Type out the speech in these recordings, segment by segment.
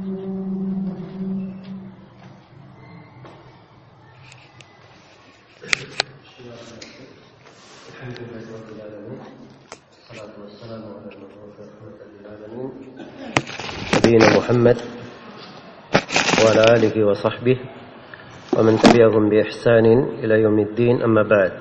الحمد لله رب العالمين والصلاة والسلام على نبينا محمد وعلى آله وصحبه ومن تبعهم بإحسان إلى يوم الدين. أما بعد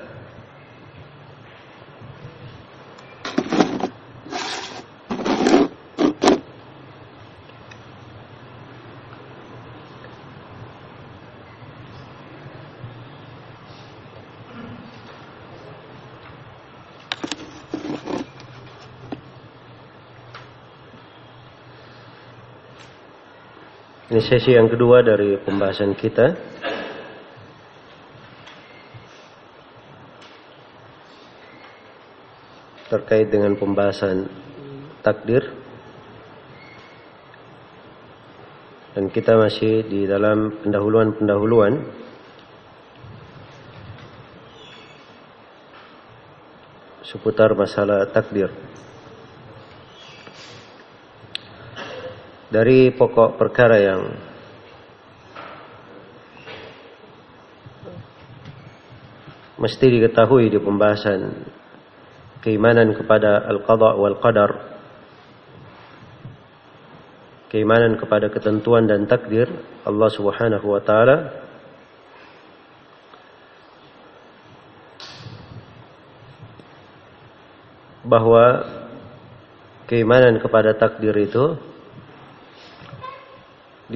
Ini sesi yang kedua dari pembahasan kita. Terkait dengan pembahasan takdir. Dan kita masih di dalam pendahuluan-pendahuluan seputar masalah takdir. Dari pokok perkara yang mesti diketahui di pembahasan keimanan kepada al-qada wal qadar keimanan kepada ketentuan dan takdir Allah Subhanahu wa taala. Bahwa keimanan kepada takdir itu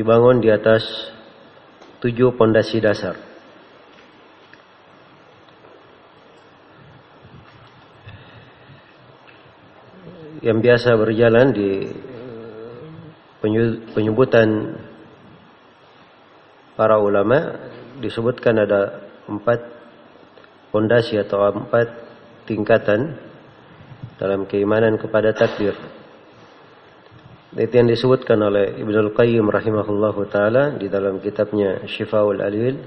dibangun di atas tujuh pondasi dasar. Yang biasa berjalan di penyebutan para ulama disebutkan ada empat pondasi atau empat tingkatan dalam keimanan kepada takdir. Itu yang disebutkan oleh Ibnu Al-Qayyim rahimahullahu taala di dalam kitabnya Syifaul Alil.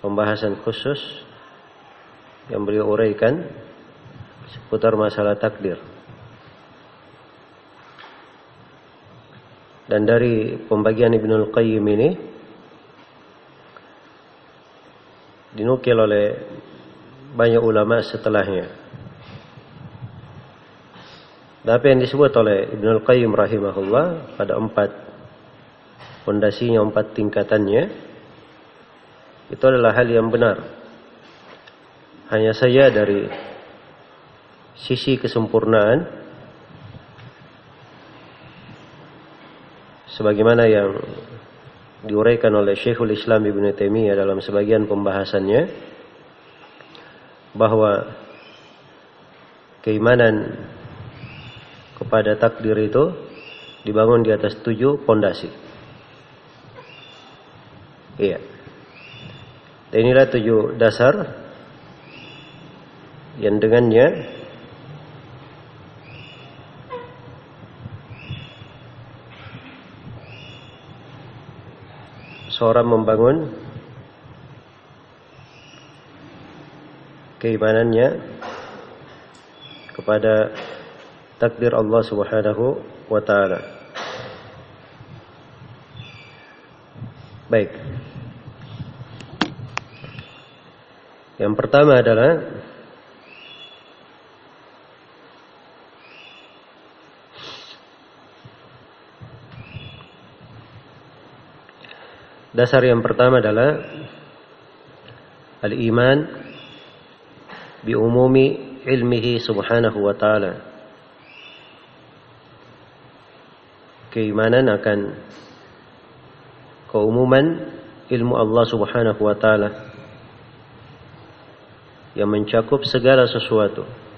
Pembahasan khusus yang beliau uraikan seputar masalah takdir. Dan dari pembagian Ibnu Al-Qayyim ini dinukil oleh banyak ulama setelahnya. Apa yang disebut oleh Ibn Al-Qayyim rahimahullah pada empat fondasinya, empat tingkatannya itu adalah hal yang benar. Hanya saja dari sisi kesempurnaan sebagaimana yang diuraikan oleh Syekhul Islam Ibn Taimiyah dalam sebagian pembahasannya bahwa keimanan kepada takdir itu dibangun di atas tujuh pondasi. Iya. Dan inilah tujuh dasar yang dengannya seorang membangun keimanannya kepada takdir Allah Subhanahu wa taala. Baik. Yang pertama adalah Dasar yang pertama adalah al-iman bi umumi ilmihi subhanahu wa ta'ala keimanan akan keumuman ilmu Allah Subhanahu wa taala yang mencakup segala sesuatu.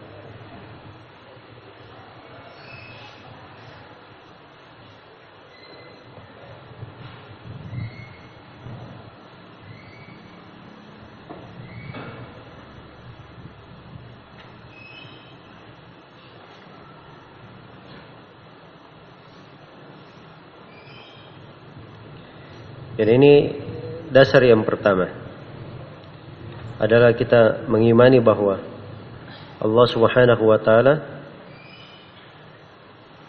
Dan ini dasar yang pertama adalah kita mengimani bahwa Allah Subhanahu wa taala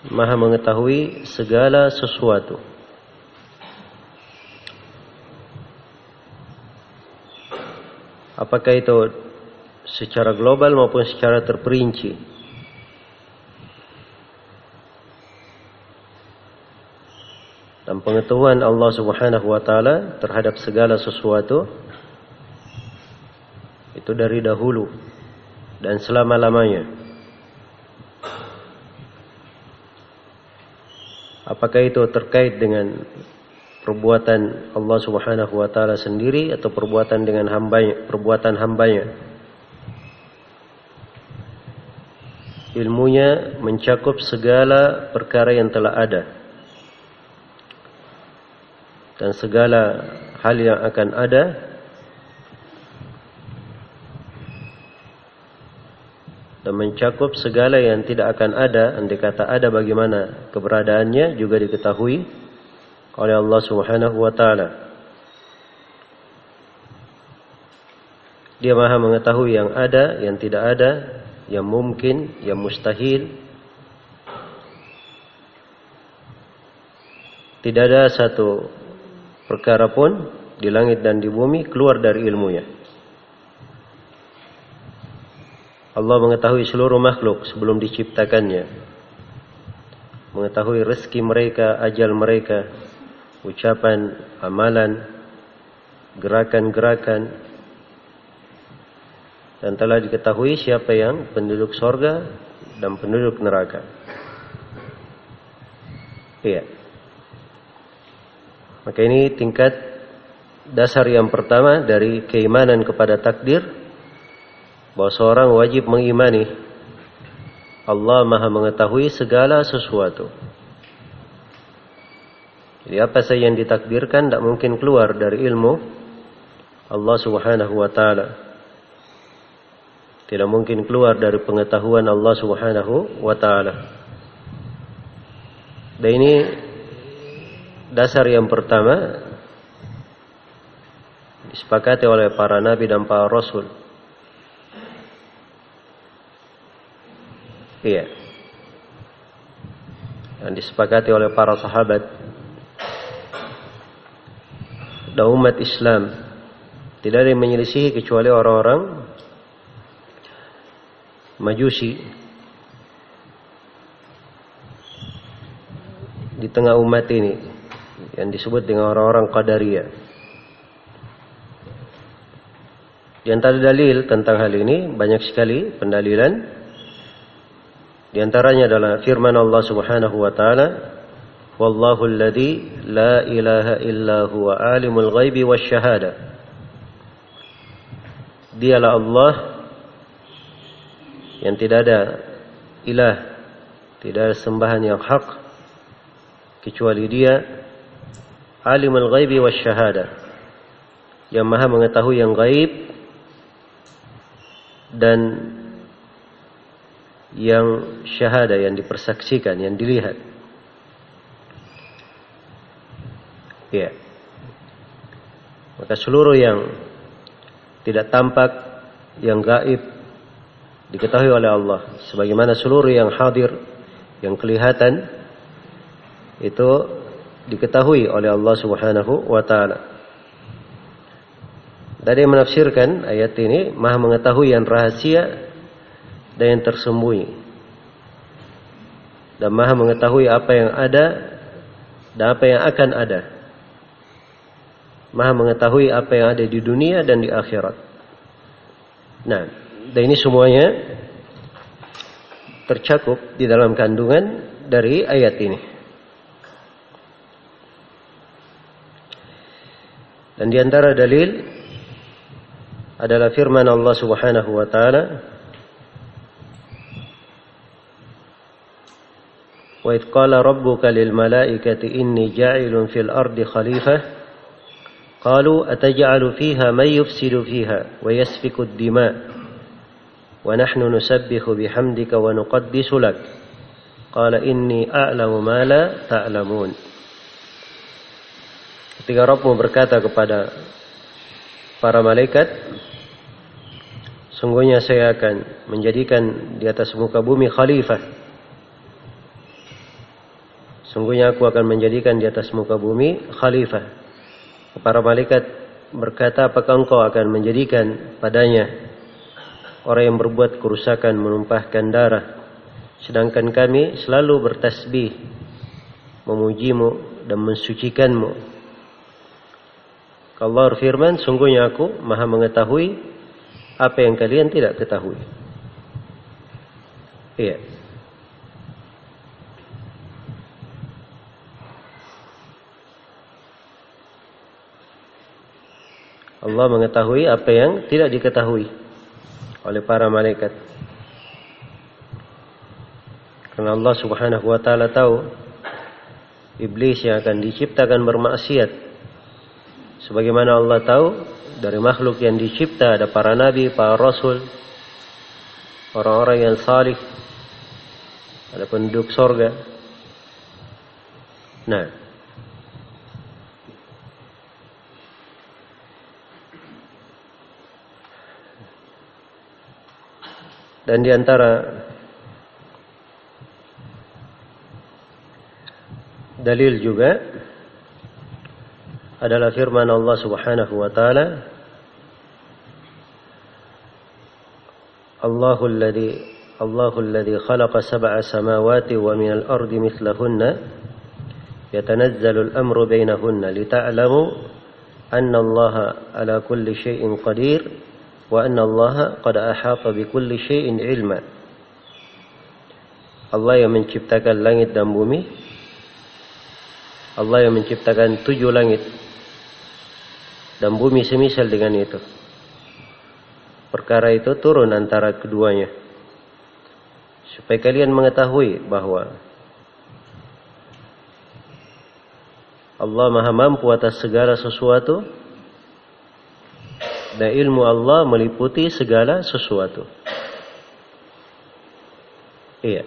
Maha mengetahui segala sesuatu. Apakah itu secara global maupun secara terperinci? Dan pengetahuan Allah Subhanahu wa taala terhadap segala sesuatu itu dari dahulu dan selama-lamanya. Apakah itu terkait dengan perbuatan Allah Subhanahu wa taala sendiri atau perbuatan dengan hambanya, perbuatan hambanya? Ilmunya mencakup segala perkara yang telah ada dan segala hal yang akan ada dan mencakup segala yang tidak akan ada andai kata ada bagaimana keberadaannya juga diketahui oleh Allah Subhanahu wa taala. Dia Maha mengetahui yang ada, yang tidak ada, yang mungkin, yang mustahil. Tidak ada satu perkara pun di langit dan di bumi keluar dari ilmunya. Allah mengetahui seluruh makhluk sebelum diciptakannya. Mengetahui rezeki mereka, ajal mereka, ucapan, amalan, gerakan-gerakan. Dan telah diketahui siapa yang penduduk sorga dan penduduk neraka. Iya. Maka ini tingkat dasar yang pertama dari keimanan kepada takdir bahwa seorang wajib mengimani Allah Maha mengetahui segala sesuatu. Jadi apa saja yang ditakdirkan tidak mungkin keluar dari ilmu Allah Subhanahu wa taala. Tidak mungkin keluar dari pengetahuan Allah Subhanahu wa taala. Dan ini dasar yang pertama disepakati oleh para nabi dan para rasul. Iya. Yang disepakati oleh para sahabat. Dan umat Islam tidak ada yang menyelisihi kecuali orang-orang Majusi. Di tengah umat ini yang disebut dengan orang-orang Qadariyah. Di antara dalil tentang hal ini banyak sekali pendalilan di antaranya adalah firman Allah Subhanahu wa taala, "Wallahu alladhi la ilaha illa huwa alimul ghaibi wasyahada." Dialah Allah yang tidak ada ilah, tidak ada sembahan yang hak kecuali Dia alimul ghaibi wasyahada. Yang Maha mengetahui yang gaib dan yang syahada yang dipersaksikan, yang dilihat. Ya. Maka seluruh yang tidak tampak, yang gaib diketahui oleh Allah. Sebagaimana seluruh yang hadir, yang kelihatan itu diketahui oleh Allah Subhanahu wa taala. Tadi menafsirkan ayat ini Maha mengetahui yang rahasia dan yang tersembunyi. Dan maha mengetahui apa yang ada dan apa yang akan ada. Maha mengetahui apa yang ada di dunia dan di akhirat. Nah, dan ini semuanya tercakup di dalam kandungan dari ayat ini. Dan di antara dalil adalah firman Allah Subhanahu wa taala وإذ قال ربك للملائكة إني جاعل في الأرض خليفة قالوا أتجعل فيها من يفسد فيها ويسفك الدماء ونحن نسبح بحمدك ونقدس لك قال إني أعلم ما لا تعلمون Ketika Rabbmu berkata kepada para malaikat, Sungguhnya saya akan menjadikan di atas muka bumi khalifah Sungguhnya aku akan menjadikan di atas muka bumi khalifah. Para malaikat berkata, apakah engkau akan menjadikan padanya orang yang berbuat kerusakan menumpahkan darah. Sedangkan kami selalu bertasbih, memujimu dan mensucikanmu. Allah berfirman, sungguhnya aku maha mengetahui apa yang kalian tidak ketahui. Iya. Allah mengetahui apa yang tidak diketahui oleh para malaikat. Karena Allah Subhanahu wa taala tahu iblis yang akan diciptakan bermaksiat. Sebagaimana Allah tahu dari makhluk yang dicipta ada para nabi, para rasul, orang-orang yang salih, ada penduduk sorga. Nah, Dan di antara dalil juga adalah firman Allah Subhanahu wa taala Allahu alladhi Allahu alladhi khalaqa sab'a samawati wa min al-ardi mithlahunna yatanazzalu al-amru bainahunna lita'lamu anna Allah ala kulli shay'in qadir wa anna Allah qad ahata bi kulli syai'in ilma. Allah yang menciptakan langit dan bumi. Allah yang menciptakan tujuh langit dan bumi semisal dengan itu. Perkara itu turun antara keduanya. Supaya kalian mengetahui bahwa Allah maha mampu atas segala sesuatu dan ilmu Allah meliputi segala sesuatu. Iya.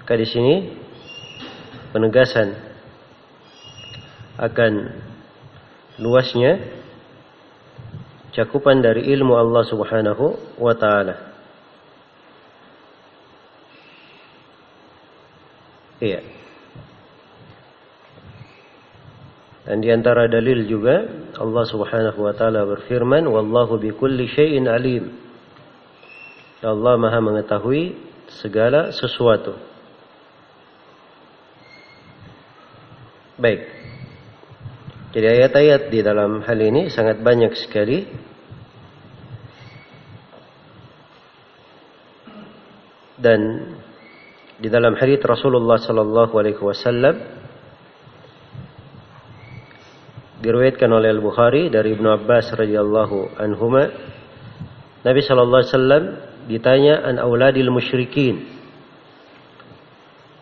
Maka di sini penegasan akan luasnya cakupan dari ilmu Allah Subhanahu wa taala. Iya. Dan di antara dalil juga Allah Subhanahu wa taala berfirman, "Wallahu bikulli syai'in alim." Allah Maha mengetahui segala sesuatu. Baik. Jadi ayat-ayat di dalam hal ini sangat banyak sekali. Dan di dalam hadis Rasulullah sallallahu alaihi wasallam diriwayatkan oleh Al-Bukhari dari Ibnu Abbas radhiyallahu anhuma Nabi sallallahu alaihi wasallam ditanya an auladil musyrikin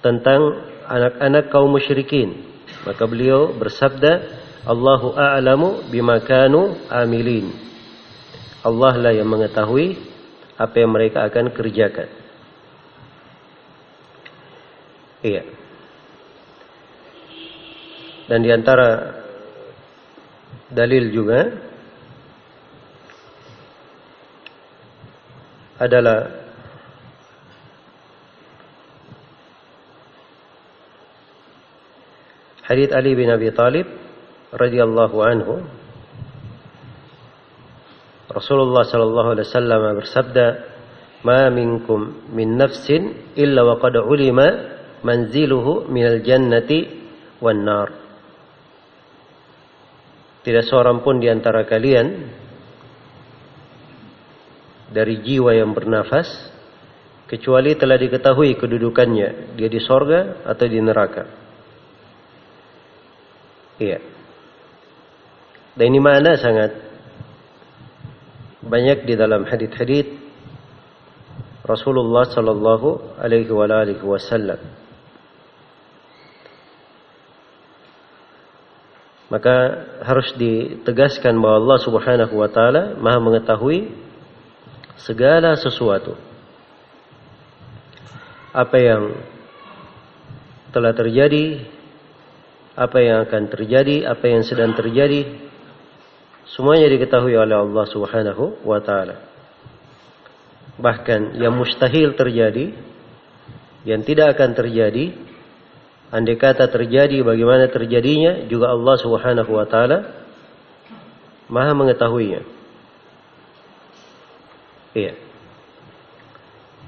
tentang anak-anak kaum musyrikin maka beliau bersabda Allahu a'lamu bima kanu amilin. Allah lah yang mengetahui apa yang mereka akan kerjakan. Iya. Dan di antara dalil juga adalah hadits Ali bin Abi Talib radhiyallahu anhu Rasulullah sallallahu alaihi wasallam bersabda ma minkum min nafsin illa wa qad ulima manziluhu minal jannati wan nar tidak seorang pun di antara kalian dari jiwa yang bernafas kecuali telah diketahui kedudukannya dia di sorga atau di neraka. Iya. Dan ini mana sangat banyak di dalam hadis-hadis Rasulullah sallallahu alaihi wasallam. Maka harus ditegaskan bahwa Allah Subhanahu wa taala Maha mengetahui segala sesuatu. Apa yang telah terjadi, apa yang akan terjadi, apa yang sedang terjadi, semuanya diketahui oleh Allah Subhanahu wa taala. Bahkan yang mustahil terjadi yang tidak akan terjadi andai kata terjadi bagaimana terjadinya juga Allah Subhanahu wa taala Maha mengetahuinya. Iya.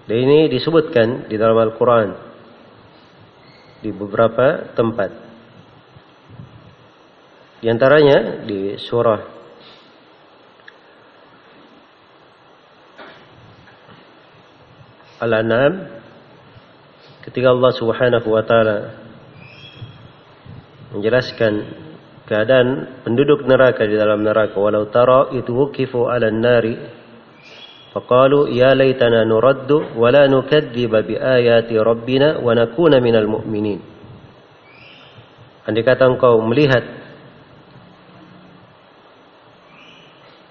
Dan ini disebutkan di dalam Al-Qur'an di beberapa tempat. Di antaranya di surah Al-An'am ketika Allah Subhanahu wa taala menjelaskan keadaan penduduk neraka di dalam neraka walau tara itu wukifu 'ala nari faqalu ya laitana nuraddu wa la nukadziba bi ayati rabbina wa nakuna minal mu'minin andai kata engkau melihat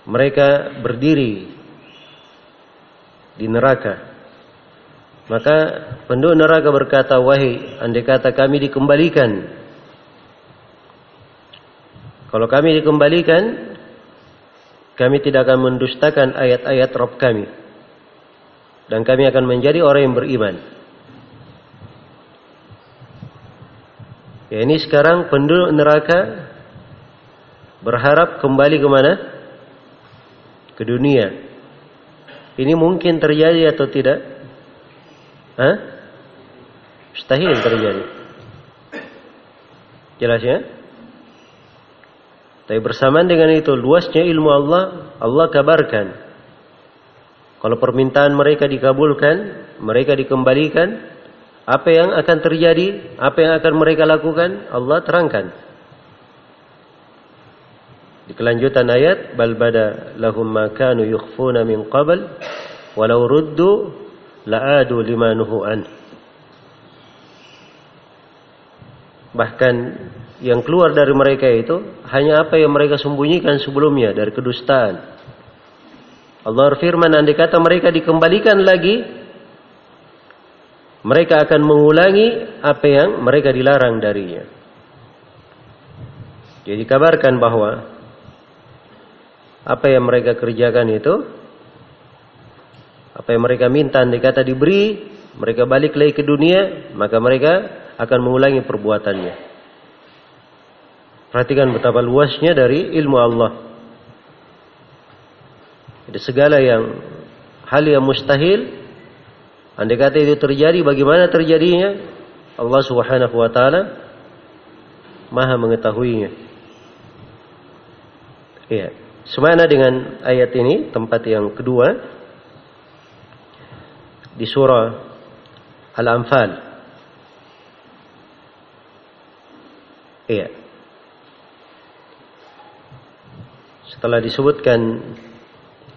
mereka berdiri di neraka maka penduduk neraka berkata, wahai andai kata kami dikembalikan. Kalau kami dikembalikan, kami tidak akan mendustakan ayat-ayat Rabb kami. Dan kami akan menjadi orang yang beriman. Ya ini sekarang penduduk neraka berharap kembali ke mana? Ke dunia. Ini mungkin terjadi atau tidak? Hah? Mustahil terjadi. Jelas ya? Tapi bersamaan dengan itu luasnya ilmu Allah, Allah kabarkan. Kalau permintaan mereka dikabulkan, mereka dikembalikan, apa yang akan terjadi, apa yang akan mereka lakukan, Allah terangkan. Di kelanjutan ayat, bal bada lahum ma kanu yukhfuna min qabl walau ruddu la'adu lima nuhu an. Bahkan yang keluar dari mereka itu hanya apa yang mereka sembunyikan sebelumnya dari kedustaan. Allah berfirman andai kata mereka dikembalikan lagi mereka akan mengulangi apa yang mereka dilarang darinya. Jadi kabarkan bahwa apa yang mereka kerjakan itu apa yang mereka minta andai kata diberi, mereka balik lagi ke dunia, maka mereka akan mengulangi perbuatannya. Perhatikan betapa luasnya dari ilmu Allah. Jadi segala yang hal yang mustahil, andai kata itu terjadi, bagaimana terjadinya? Allah Subhanahu wa taala Maha mengetahuinya. Iya. Semana dengan ayat ini, tempat yang kedua, di surah Al-Anfal. Iya. Setelah disebutkan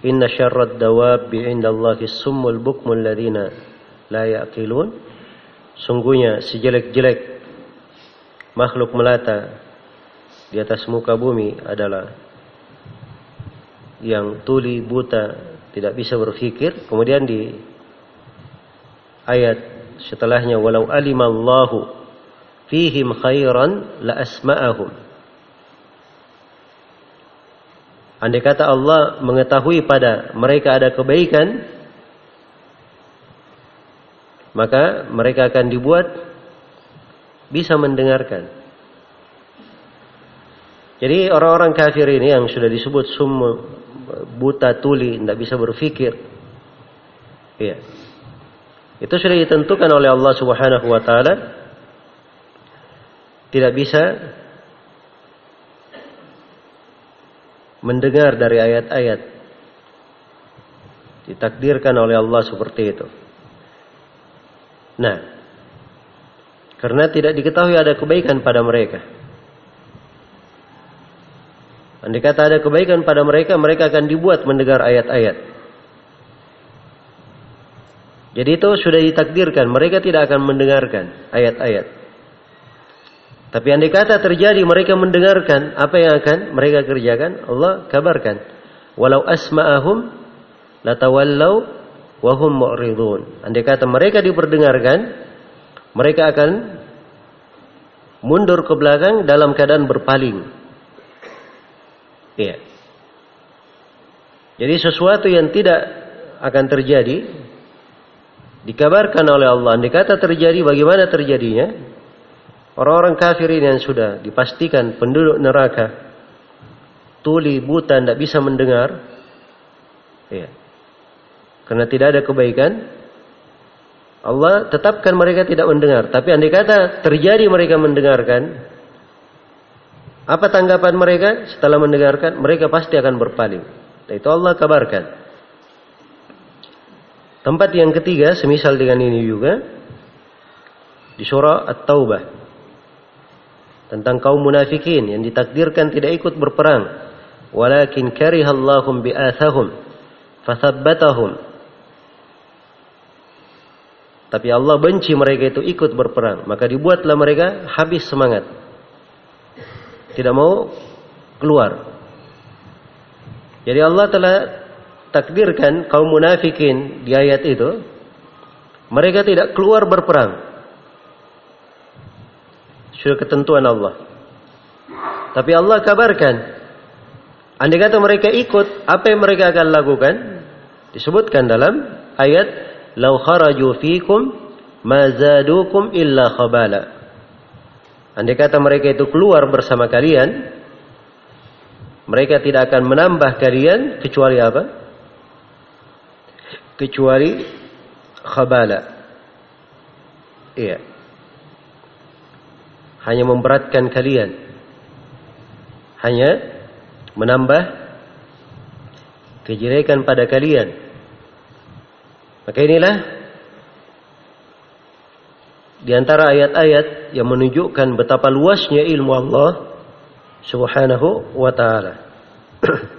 inna syarrad dawab indallahi summul bukmul ladina la yaqilun sungguhnya sejelek-jelek makhluk melata di atas muka bumi adalah yang tuli buta tidak bisa berpikir kemudian di ayat setelahnya walau alimallahu fihim khairan la asma'ahum Andai kata Allah mengetahui pada mereka ada kebaikan maka mereka akan dibuat bisa mendengarkan. Jadi orang-orang kafir ini yang sudah disebut summu buta tuli tidak bisa berpikir. Ya. Itu sudah ditentukan oleh Allah Subhanahu wa taala tidak bisa mendengar dari ayat-ayat ditakdirkan oleh Allah seperti itu. Nah, karena tidak diketahui ada kebaikan pada mereka. Andai kata ada kebaikan pada mereka, mereka akan dibuat mendengar ayat-ayat. Jadi itu sudah ditakdirkan, mereka tidak akan mendengarkan ayat-ayat. Tapi andai kata terjadi mereka mendengarkan apa yang akan mereka kerjakan, Allah kabarkan. Walau asma'ahum latawallau wahum mu'ridun. Andai kata mereka diperdengarkan, mereka akan mundur ke belakang dalam keadaan berpaling. Iya. Jadi sesuatu yang tidak akan terjadi dikabarkan oleh Allah. Andai kata terjadi, bagaimana terjadinya? Orang-orang kafir ini yang sudah dipastikan penduduk neraka, tuli, buta, tidak bisa mendengar, ya. karena tidak ada kebaikan, Allah tetapkan mereka tidak mendengar. Tapi andai kata terjadi mereka mendengarkan, apa tanggapan mereka setelah mendengarkan? Mereka pasti akan berpaling. Itu Allah kabarkan. Tempat yang ketiga, semisal dengan ini juga, di surah At-Taubah. Tentang kaum munafikin yang ditakdirkan tidak ikut berperang. Walakin karihallahum bi'athahum. Fathabbatahum. Tapi Allah benci mereka itu ikut berperang. Maka dibuatlah mereka habis semangat. Tidak mau keluar. Jadi Allah telah takdirkan kaum munafikin di ayat itu mereka tidak keluar berperang. Sudah ketentuan Allah. Tapi Allah kabarkan andai kata mereka ikut, apa yang mereka akan lakukan? Disebutkan dalam ayat "Lau kharaju fikum ma zadukum illa khabala." Andai kata mereka itu keluar bersama kalian, mereka tidak akan menambah kalian kecuali apa? Kecuali khabala. Iya. Hanya memberatkan kalian. Hanya menambah kejelekan pada kalian. Maka inilah di antara ayat-ayat yang menunjukkan betapa luasnya ilmu Allah Subhanahu wa taala.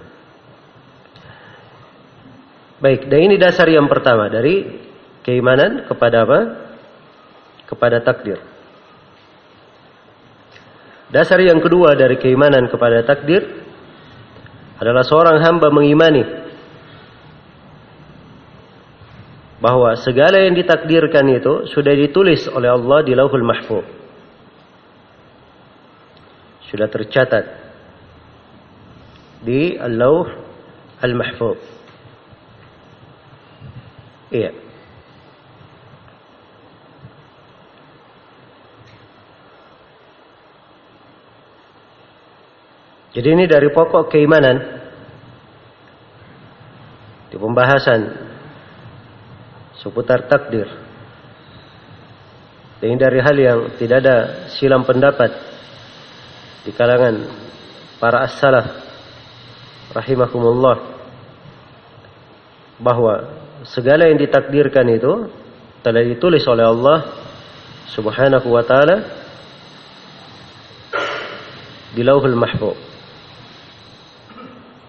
Baik, dan ini dasar yang pertama dari keimanan kepada apa? Kepada takdir. Dasar yang kedua dari keimanan kepada takdir adalah seorang hamba mengimani bahwa segala yang ditakdirkan itu sudah ditulis oleh Allah di Lauhul Mahfuz. Sudah tercatat di Al-Lauh Al-Mahfuz. Iya. Jadi ini dari pokok keimanan di pembahasan seputar takdir. Dan dari hal yang tidak ada silam pendapat di kalangan para as-salaf rahimahumullah bahwa segala yang ditakdirkan itu telah ditulis oleh Allah Subhanahu wa taala di Lauhul Mahfuz.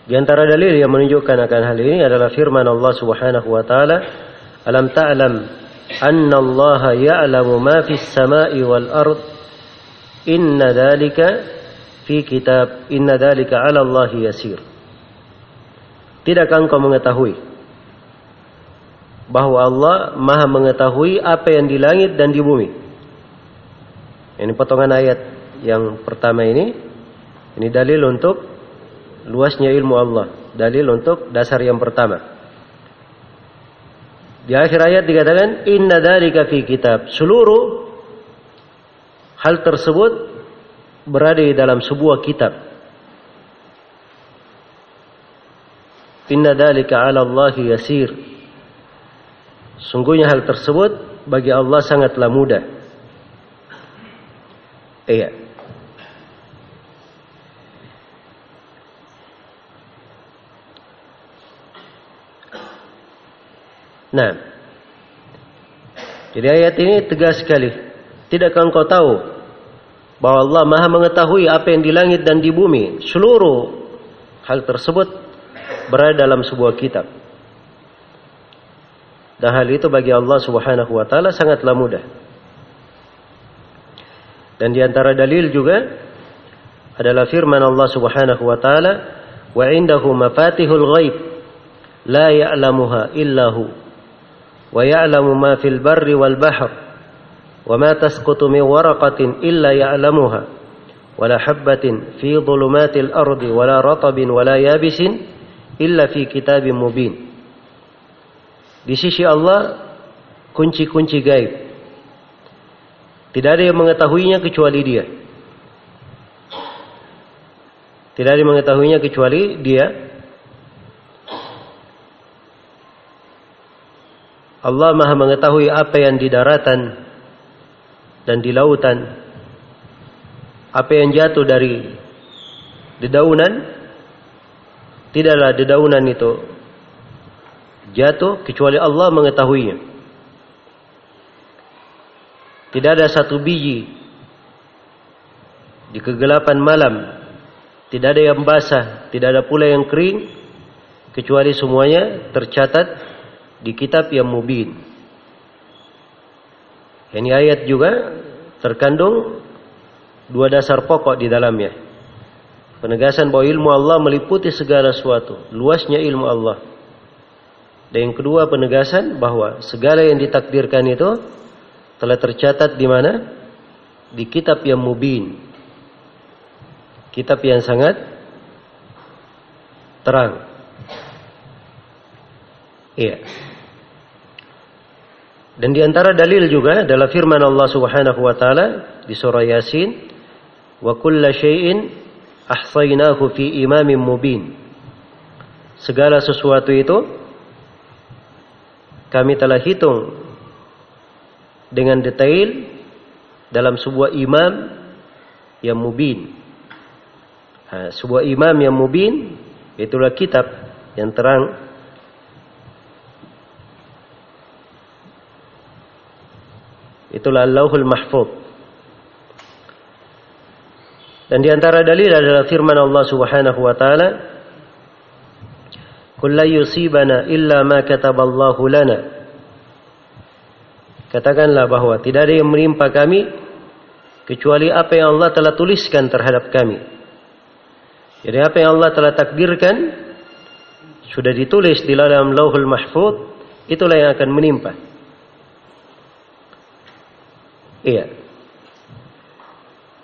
Di antara dalil yang menunjukkan akan hal ini adalah firman Allah Subhanahu wa taala, "Alam ta'lam anna Allah ya'lamu ma fis sama'i wal ard? Inna dhalika fi kitab, inna dhalika 'ala Allah yasir." Tidakkah engkau mengetahui bahwa Allah Maha mengetahui apa yang di langit dan di bumi. Ini potongan ayat yang pertama ini. Ini dalil untuk luasnya ilmu Allah. Dalil untuk dasar yang pertama. Di akhir ayat dikatakan inna dzalika fi kitab. Seluruh hal tersebut berada di dalam sebuah kitab. Inna dzalika 'ala Allah yasir. Sungguhnya hal tersebut bagi Allah sangatlah mudah. Iya. Nah. Jadi ayat ini tegas sekali. Tidakkah engkau tahu bahwa Allah Maha mengetahui apa yang di langit dan di bumi? Seluruh hal tersebut berada dalam sebuah kitab. Dan hal itu bagi Allah Subhanahu wa taala sangatlah mudah. Dan di antara dalil juga adalah firman Allah Subhanahu wa taala, "Wa indahu mafatihul ghaib la ya'lamuha illa hu wa ya'lamu ma fil barri wal bahr wa ma tasqutu min waraqatin illa ya'lamuha wa la habatin fi dhulumatil ardi wa la ratabin di sisi Allah kunci-kunci gaib. Tidak ada yang mengetahuinya kecuali dia. Tidak ada yang mengetahuinya kecuali dia. Allah Maha mengetahui apa yang di daratan dan di lautan. Apa yang jatuh dari dedaunan tidaklah dedaunan itu jatuh kecuali Allah mengetahuinya. Tidak ada satu biji di kegelapan malam tidak ada yang basah, tidak ada pula yang kering, kecuali semuanya tercatat di kitab yang mubin. Ini ayat juga terkandung dua dasar pokok di dalamnya. Penegasan bahwa ilmu Allah meliputi segala sesuatu, luasnya ilmu Allah. Dan yang kedua penegasan bahwa segala yang ditakdirkan itu telah tercatat di mana? Di kitab yang mubin, kitab yang sangat terang. Iya. Dan di antara dalil juga adalah firman Allah Subhanahu wa taala di surah Yasin, "Wa kulla syai'in ahsaynahu fi imamin mubin." Segala sesuatu itu kami telah hitung dengan detail dalam sebuah imam yang mubin. Sebuah imam yang mubin itulah kitab yang terang itulah Allahul Mahfuz dan di antara dalil adalah firman Allah Subhanahu wa taala Kullu yusibana illa ma kataballahu lana Katakanlah bahwa tidak ada yang menimpa kami kecuali apa yang Allah telah tuliskan terhadap kami. Jadi apa yang Allah telah takdirkan sudah ditulis di dalam Lauhul Mahfuz, itulah yang akan menimpa. Iya.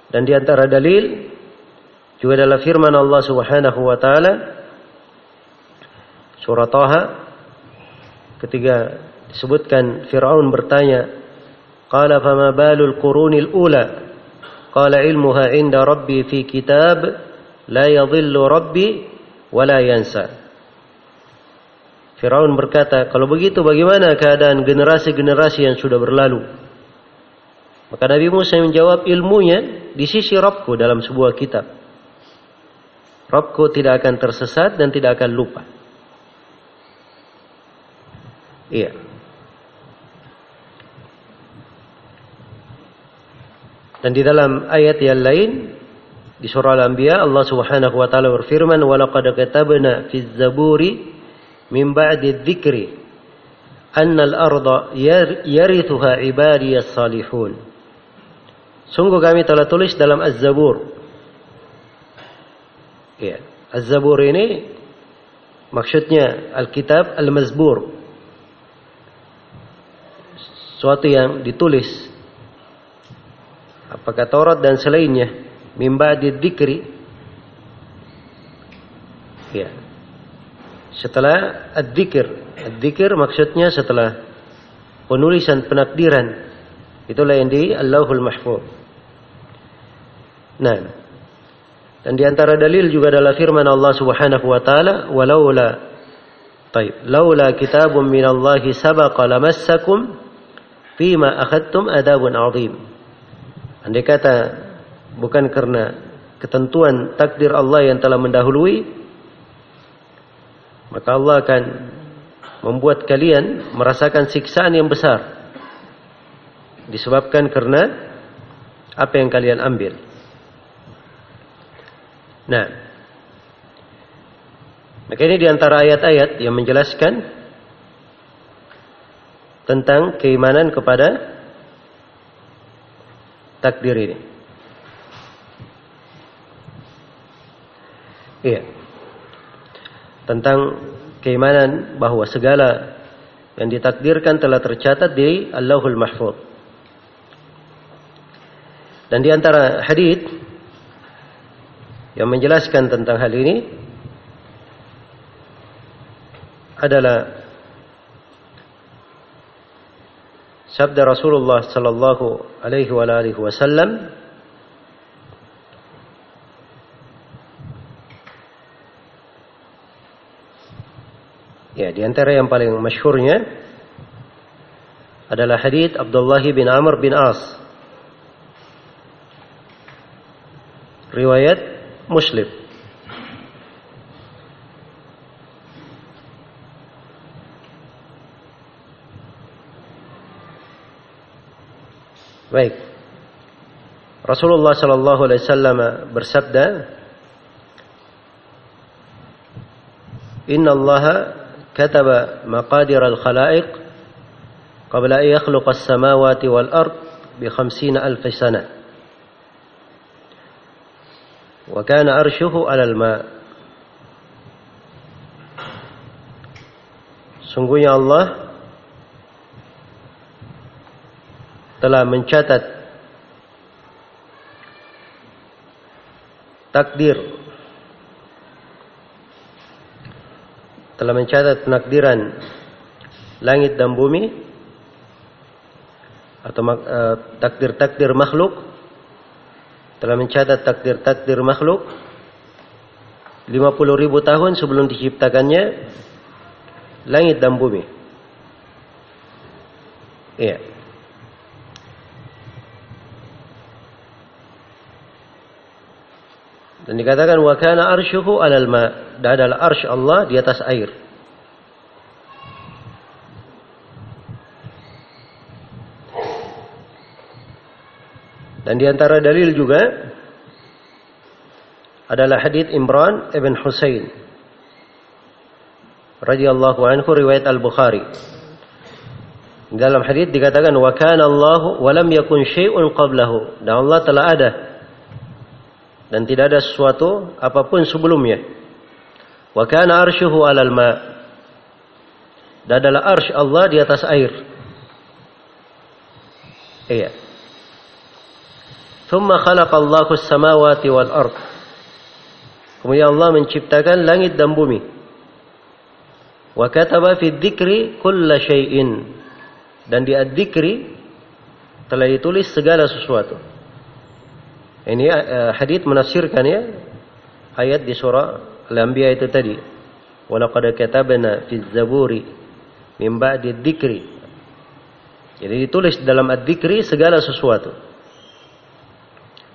Dan di antara dalil juga adalah firman Allah Subhanahu wa taala surah Taha ketika disebutkan Firaun bertanya, "Qala fama balul qurunil ula?" Qala ilmuha inda rabbi fi kitab La yadhillu rabbi wa la yansa. Firaun berkata, kalau begitu bagaimana keadaan generasi-generasi yang sudah berlalu? Maka Nabi Musa menjawab ilmunya di sisi Rabbku dalam sebuah kitab. Rabbku tidak akan tersesat dan tidak akan lupa. Iya. Dan di dalam ayat yang lain di surah Al-Anbiya Allah Subhanahu wa taala berfirman wa laqad katabna fi zaburi min ba'di dzikri anna al-arda yarithuha ibadiyas salihun. Sungguh kami telah tulis dalam Az-Zabur. Ya, Az-Zabur ini maksudnya Alkitab Al-Mazbur suatu yang ditulis. Apakah Taurat dan selainnya? Mimba didikri ya. Setelah ad-dikir, ad-dikir maksudnya setelah penulisan penakdiran. Itulah yang di Allahul Mahfuz. Nah. Dan di antara dalil juga adalah firman Allah Subhanahu wa taala walaula Taib. Laula kitabun minallahi sabaqa lamassakum Fima akhadtum adabun azim. Andai kata bukan karena ketentuan takdir Allah yang telah mendahului, maka Allah akan membuat kalian merasakan siksaan yang besar. Disebabkan karena apa yang kalian ambil. Nah, maka ini di antara ayat-ayat yang menjelaskan tentang keimanan kepada takdir ini Iya. Tentang keimanan bahwa segala yang ditakdirkan telah tercatat di Allahul Mahfuz. Dan di antara hadis yang menjelaskan tentang hal ini adalah sabda Rasulullah sallallahu alaihi wa alihi wasallam Ya, di antara yang paling masyhurnya adalah hadis Abdullah bin Amr bin As. Riwayat Muslim. Baik. Rasulullah sallallahu alaihi wasallam bersabda, "Inna Allah kataba maqadir al-khalaiq qabla an yakhluqa as-samawati wal ard bi 50 alf sana." Wa kana arshuhu 'ala al-ma. Sungguhnya Allah telah mencatat takdir telah mencatat penakdiran langit dan bumi atau uh, takdir-takdir makhluk telah mencatat takdir-takdir makhluk 50 ribu tahun sebelum diciptakannya langit dan bumi. Iya. Dan dikatakan wa kana arsyuhu 'alal ma. Dan adalah arsy Allah di atas air. Dan di antara dalil juga adalah hadis Imran ibn Husain radhiyallahu anhu riwayat Al-Bukhari. Dalam hadis dikatakan wa kana Allah wa lam yakun syai'un qablahu. Dan Allah telah ada dan tidak ada sesuatu apa pun sebelumnya. Wa kana arsyuhu 'alal ma. Dan adalah arsy Allah di atas air. Iya. Thumma khalaqa Allahu as-samawati wal ard. Kemudian Allah menciptakan langit dan bumi. Wa kataba fi dzikri kulla syai'in. Dan di ad-dzikri telah ditulis segala sesuatu. Ini uh, hadith menafsirkan ya ayat di surah Al-Anbiya itu tadi. Walaqad katabna fi zaburi min ba'di dzikri. Jadi ditulis dalam ad-dzikri segala sesuatu.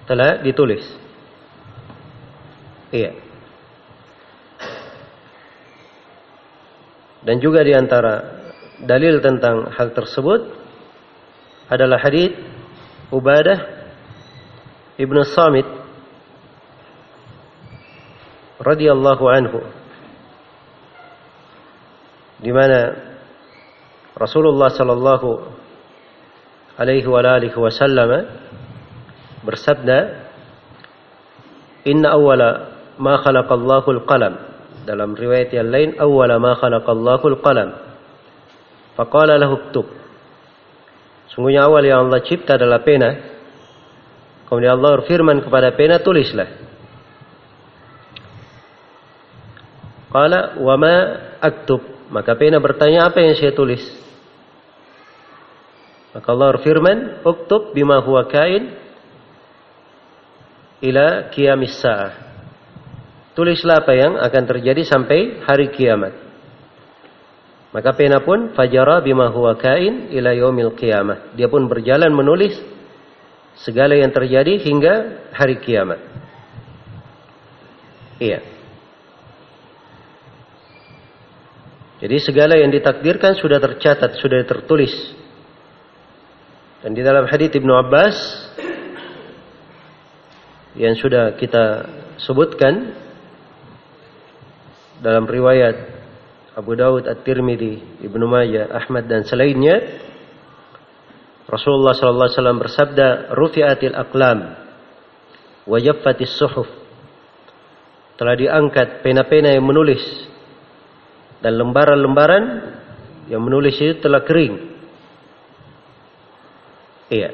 Telah ditulis. Iya. Dan juga di antara dalil tentang hal tersebut adalah hadis Ubadah Ibnu Samit radhiyallahu anhu di mana Rasulullah sallallahu alaihi wa alihi wasallam bersabda Inna awwala ma khalaqallahu al-qalam dalam riwayat yang lain awwala ma khalaqallahu al-qalam faqala lahu uktub. Sungguhnya awal yang Allah cipta adalah pena Kemudian Allah berfirman kepada pena tulislah. Qala wa ma aktub? Maka pena bertanya apa yang saya tulis? Maka Allah berfirman, "Uktub bima huwa kain ila qiyamis sa'ah." Tulislah apa yang akan terjadi sampai hari kiamat. Maka pena pun fajara bima huwa kain ila yaumil qiyamah. Dia pun berjalan menulis segala yang terjadi hingga hari kiamat. Iya. Jadi segala yang ditakdirkan sudah tercatat, sudah tertulis. Dan di dalam hadis Ibnu Abbas yang sudah kita sebutkan dalam riwayat Abu Dawud At-Tirmidzi, Ibnu Majah, Ahmad dan selainnya Rasulullah sallallahu alaihi wasallam bersabda, "Rufi'atil aqlam wa jaffatis suhuf." Telah diangkat pena-pena yang menulis dan lembaran-lembaran yang menulis itu telah kering. Iya.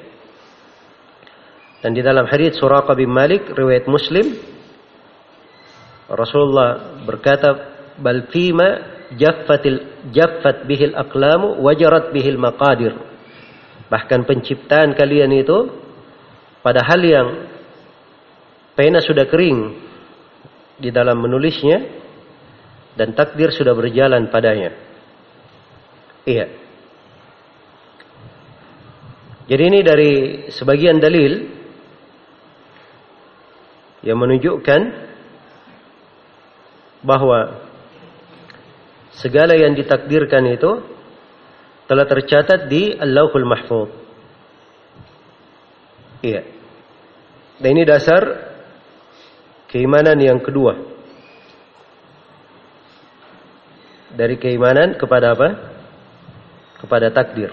Dan di dalam hadis Suraqah bin Malik riwayat Muslim Rasulullah berkata bal fima jaffatil jaffat bihil aqlamu wajarat bihil maqadir Bahkan penciptaan kalian itu pada hal yang pena sudah kering di dalam menulisnya dan takdir sudah berjalan padanya. Iya. Jadi ini dari sebagian dalil yang menunjukkan bahwa segala yang ditakdirkan itu telah tercatat di Allahul Mahfuz. Iya. Dan ini dasar keimanan yang kedua. Dari keimanan kepada apa? Kepada takdir.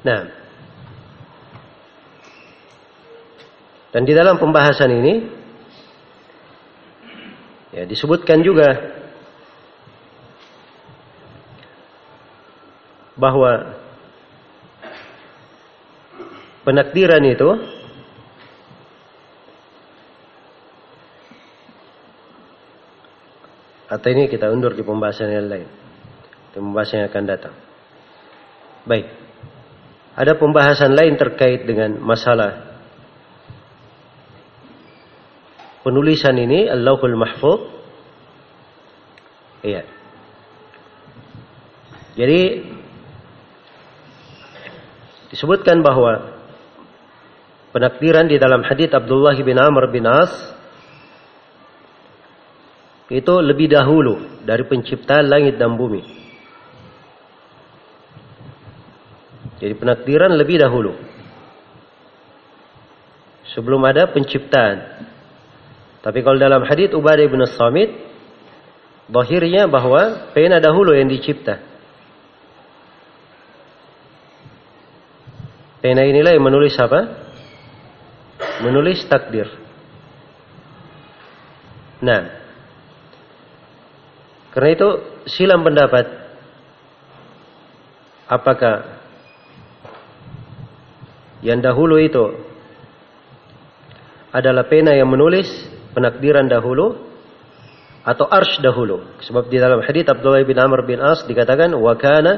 Nah. Dan di dalam pembahasan ini ya disebutkan juga bahwa penakdiran itu atau ini kita undur di pembahasan yang lain. Di pembahasan yang akan datang. Baik. Ada pembahasan lain terkait dengan masalah penulisan ini Allahul Mahfuz. Iya. Jadi disebutkan bahwa penakdiran di dalam hadits Abdullah bin Amr bin As itu lebih dahulu dari penciptaan langit dan bumi. Jadi penakdiran lebih dahulu. Sebelum ada penciptaan. Tapi kalau dalam hadits Ubadah bin Samit, bahirnya bahwa pena dahulu yang dicipta. Pena inilah yang menulis apa? Menulis takdir. Nah, karena itu silam pendapat apakah yang dahulu itu adalah pena yang menulis penakdiran dahulu atau arsh dahulu. Sebab di dalam hadis Abdullah bin Amr bin As dikatakan wa kana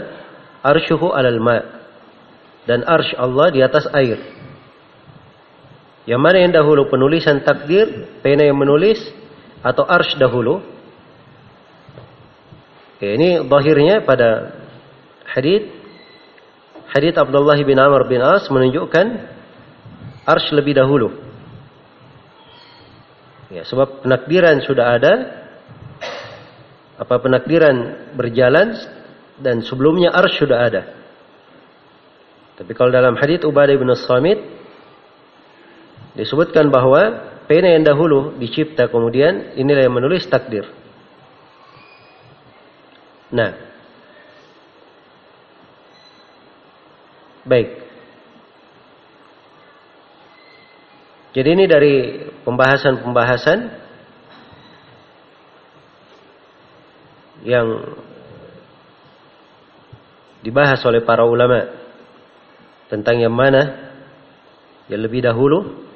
arshuhu alal ma' dan arsh Allah di atas air. Yang mana yang dahulu penulisan takdir, pena yang menulis atau arsh dahulu? Oke, ini bahirnya pada hadith hadith Abdullah bin Amr bin As menunjukkan arsh lebih dahulu. Ya, sebab penakdiran sudah ada, apa penakdiran berjalan dan sebelumnya arsh sudah ada. Tapi kalau dalam hadits Ubadah bin Samit disebutkan bahwa pena yang dahulu dicipta kemudian inilah yang menulis takdir. Nah, baik. Jadi ini dari pembahasan-pembahasan yang dibahas oleh para ulama tentang yang mana yang lebih dahulu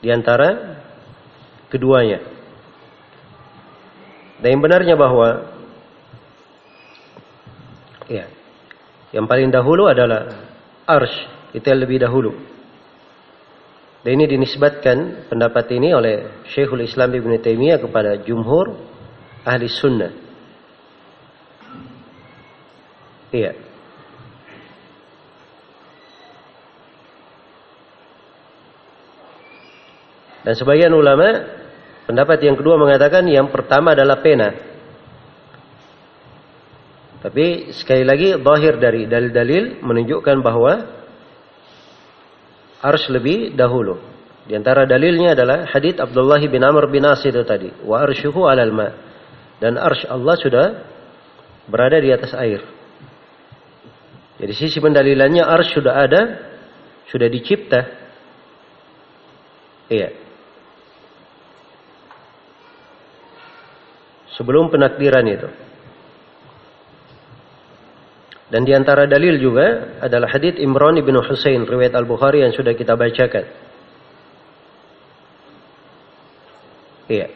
di antara keduanya. Dan yang benarnya bahwa ya, yang paling dahulu adalah arsh, itu yang lebih dahulu. Dan ini dinisbatkan pendapat ini oleh Syekhul Islam Ibn Taimiyah kepada jumhur ahli sunnah. Iya. Dan sebagian ulama pendapat yang kedua mengatakan yang pertama adalah pena. Tapi sekali lagi zahir dari dalil-dalil menunjukkan bahwa harus lebih dahulu. Di antara dalilnya adalah hadits Abdullah bin Amr bin As itu tadi, wa arsyuhu 'alal ma. Dan arsy Allah sudah berada di atas air. Jadi sisi pendalilannya arsy sudah ada, sudah dicipta. Iya. Sebelum penakdiran itu. Dan di antara dalil juga adalah hadits Imran bin Husain riwayat Al-Bukhari yang sudah kita bacakan. Iya.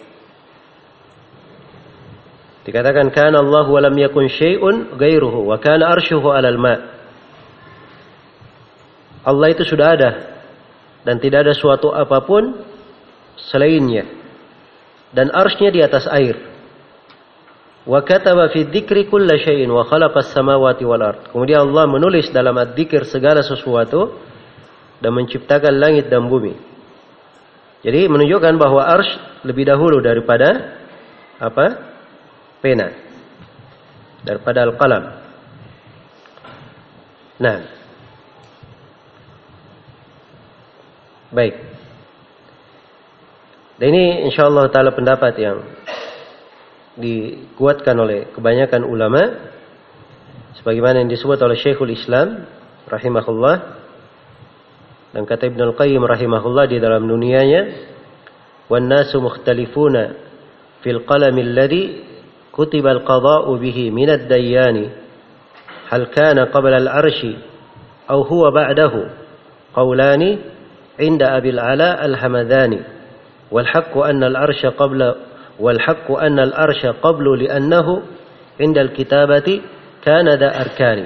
Dikatakan kana Allah wa lam yakun syai'un ghairuhu wa kana arshuhu 'alal ma. Allah itu sudah ada dan tidak ada suatu apa pun selainnya. Dan arsy di atas air. Wa kataba fi dzikri kulla syai'in wa khalaqa as-samawati wal ard. Kemudian Allah menulis dalam adzikir segala sesuatu dan menciptakan langit dan bumi. Jadi menunjukkan bahwa arsy lebih dahulu daripada apa? pena daripada al-qalam. Nah. Baik. Dan ini insyaallah taala pendapat yang dikuatkan oleh kebanyakan ulama sebagaimana yang disebut oleh Syekhul Islam rahimahullah dan kata Ibnu Al-Qayyim rahimahullah di dalam dunianya wan nasu mukhtalifuna fil qalam alladhi كتب القضاء به من الديان هل كان قبل العرش أو هو بعده قولان عند أبي العلاء الحمداني والحق أن العرش قبل والحق أن العرش قبل لأنه عند الكتابة كان ذا أركان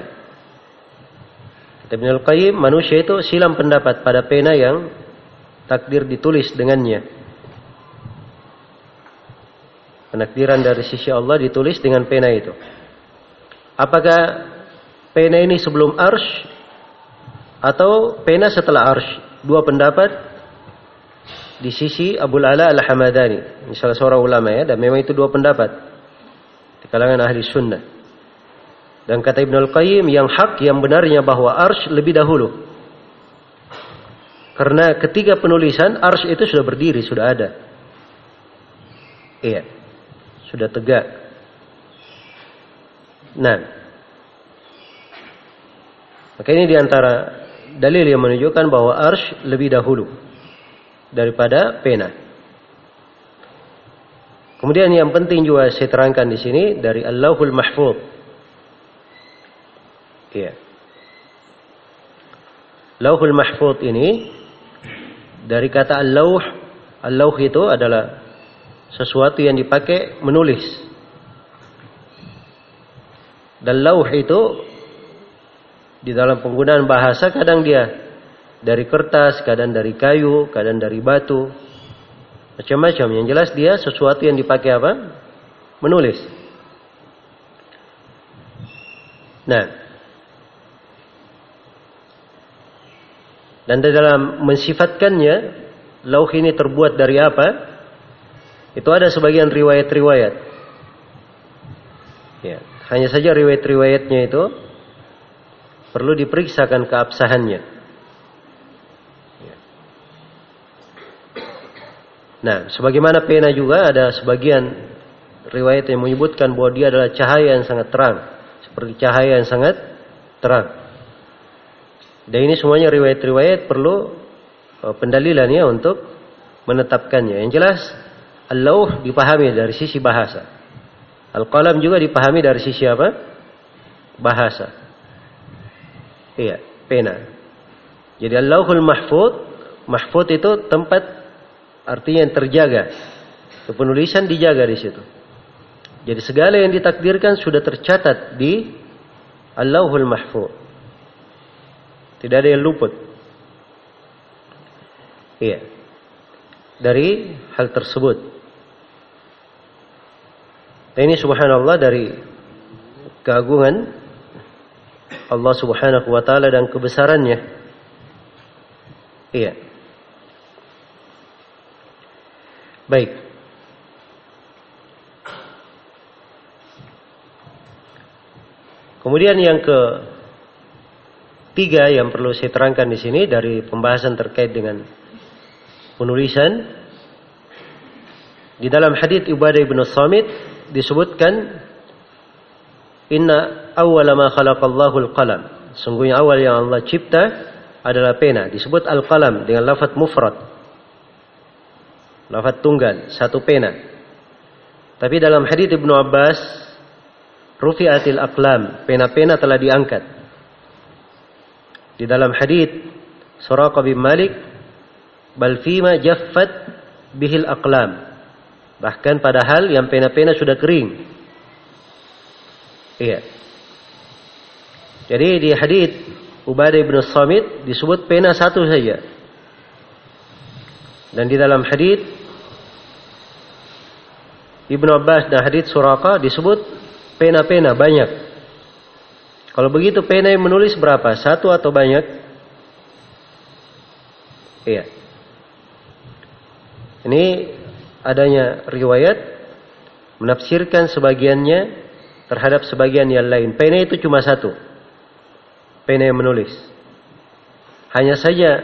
Ibn Al-Qayyim manusia itu silam pendapat pada pena yang takdir ditulis dengannya Penakdiran dari sisi Allah ditulis dengan pena itu. Apakah pena ini sebelum arsh atau pena setelah arsh? Dua pendapat di sisi Abu Ala Al-Hamadani. Misalnya seorang ulama ya, dan memang itu dua pendapat di kalangan ahli sunnah. Dan kata Ibn Al-Qayyim yang hak yang benarnya bahwa arsh lebih dahulu. Karena ketiga penulisan arsh itu sudah berdiri, sudah ada. Iya sudah tegak. Nah, maka ini di antara dalil yang menunjukkan bahwa arsh lebih dahulu daripada pena. Kemudian yang penting juga saya terangkan di sini dari Allahul Mahfud. Iya. Lauhul Mahfud ini dari kata al-lauh, al-lauh itu adalah sesuatu yang dipakai menulis. Dan lauh itu di dalam penggunaan bahasa kadang dia dari kertas, kadang dari kayu, kadang dari batu. Macam-macam. Yang jelas dia sesuatu yang dipakai apa? Menulis. Nah. Dan di dalam mensifatkannya, lauh ini terbuat dari apa? Itu ada sebagian riwayat-riwayat. Ya, hanya saja riwayat-riwayatnya itu perlu diperiksakan keabsahannya. Nah, sebagaimana pena juga ada sebagian riwayat yang menyebutkan bahwa dia adalah cahaya yang sangat terang, seperti cahaya yang sangat terang. Dan ini semuanya riwayat-riwayat perlu uh, pendalilannya untuk menetapkannya. Yang jelas Al-lauh dipahami dari sisi bahasa. Al-qalam juga dipahami dari sisi apa? Bahasa. Iya, pena. Jadi Allahul Mahfud, Mahfud itu tempat artinya yang terjaga. Penulisan dijaga di situ. Jadi segala yang ditakdirkan sudah tercatat di Allahul Mahfud. Tidak ada yang luput. Iya. Dari hal tersebut. Dan ini subhanallah dari keagungan Allah subhanahu wa ta'ala dan kebesarannya. Iya. Baik. Kemudian yang ke tiga yang perlu saya terangkan di sini dari pembahasan terkait dengan penulisan di dalam hadits Ibadah ibnu Samit disebutkan Inna awwala ma khalaqallahu al-qalam. Sungguhnya awal yang Allah cipta adalah pena. Disebut al-qalam dengan lafaz mufrad. Lafaz tunggal, satu pena. Tapi dalam hadis Ibnu Abbas, rufi'atil aqlam, pena-pena telah diangkat. Di dalam hadis Suraqah bin Malik, bal fima jaffat bihil aqlam. Bahkan padahal yang pena-pena sudah kering. Iya. Jadi di hadis Ubadah bin Samit disebut pena satu saja. Dan di dalam hadis Ibnu Abbas dan hadis Suraka disebut pena-pena banyak. Kalau begitu pena yang menulis berapa? Satu atau banyak? Iya. Ini adanya riwayat menafsirkan sebagiannya terhadap sebagian yang lain. Pena itu cuma satu. Pena yang menulis. Hanya saja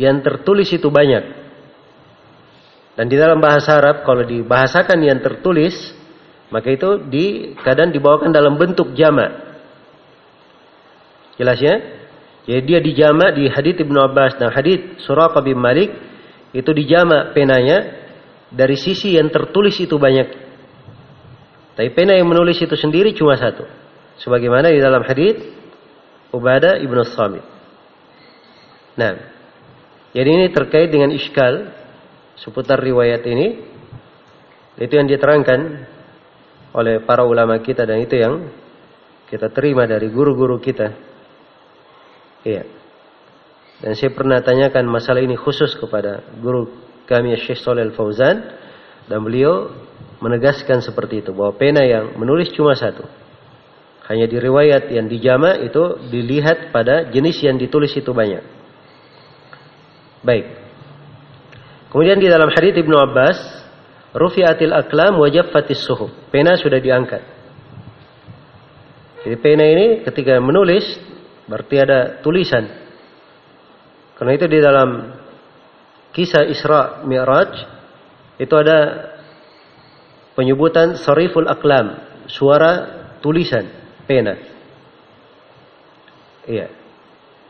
yang tertulis itu banyak. Dan di dalam bahasa Arab kalau dibahasakan yang tertulis maka itu di kadang dibawakan dalam bentuk jama. Jelas ya? Jadi dia dijama di hadits Ibnu Abbas dan hadits Suraqah bin Malik itu dijama penanya dari sisi yang tertulis itu banyak. Tapi pena yang menulis itu sendiri cuma satu. Sebagaimana di dalam hadits Ubadah Ibnu Samit. Nah, jadi ini terkait dengan iskal seputar riwayat ini itu yang diterangkan oleh para ulama kita dan itu yang kita terima dari guru-guru kita. Iya. Dan saya pernah tanyakan masalah ini khusus kepada guru kami Syekh Shalal Fauzan dan beliau menegaskan seperti itu bahwa pena yang menulis cuma satu. Hanya di riwayat yang dijama itu dilihat pada jenis yang ditulis itu banyak. Baik. Kemudian di dalam hadis Ibnu Abbas, rufi'atil aklam wajab fatis suhuf. Pena sudah diangkat. Jadi pena ini ketika menulis berarti ada tulisan. Karena itu di dalam kisah Isra Mi'raj itu ada penyebutan sariful aklam, suara tulisan pena. Iya.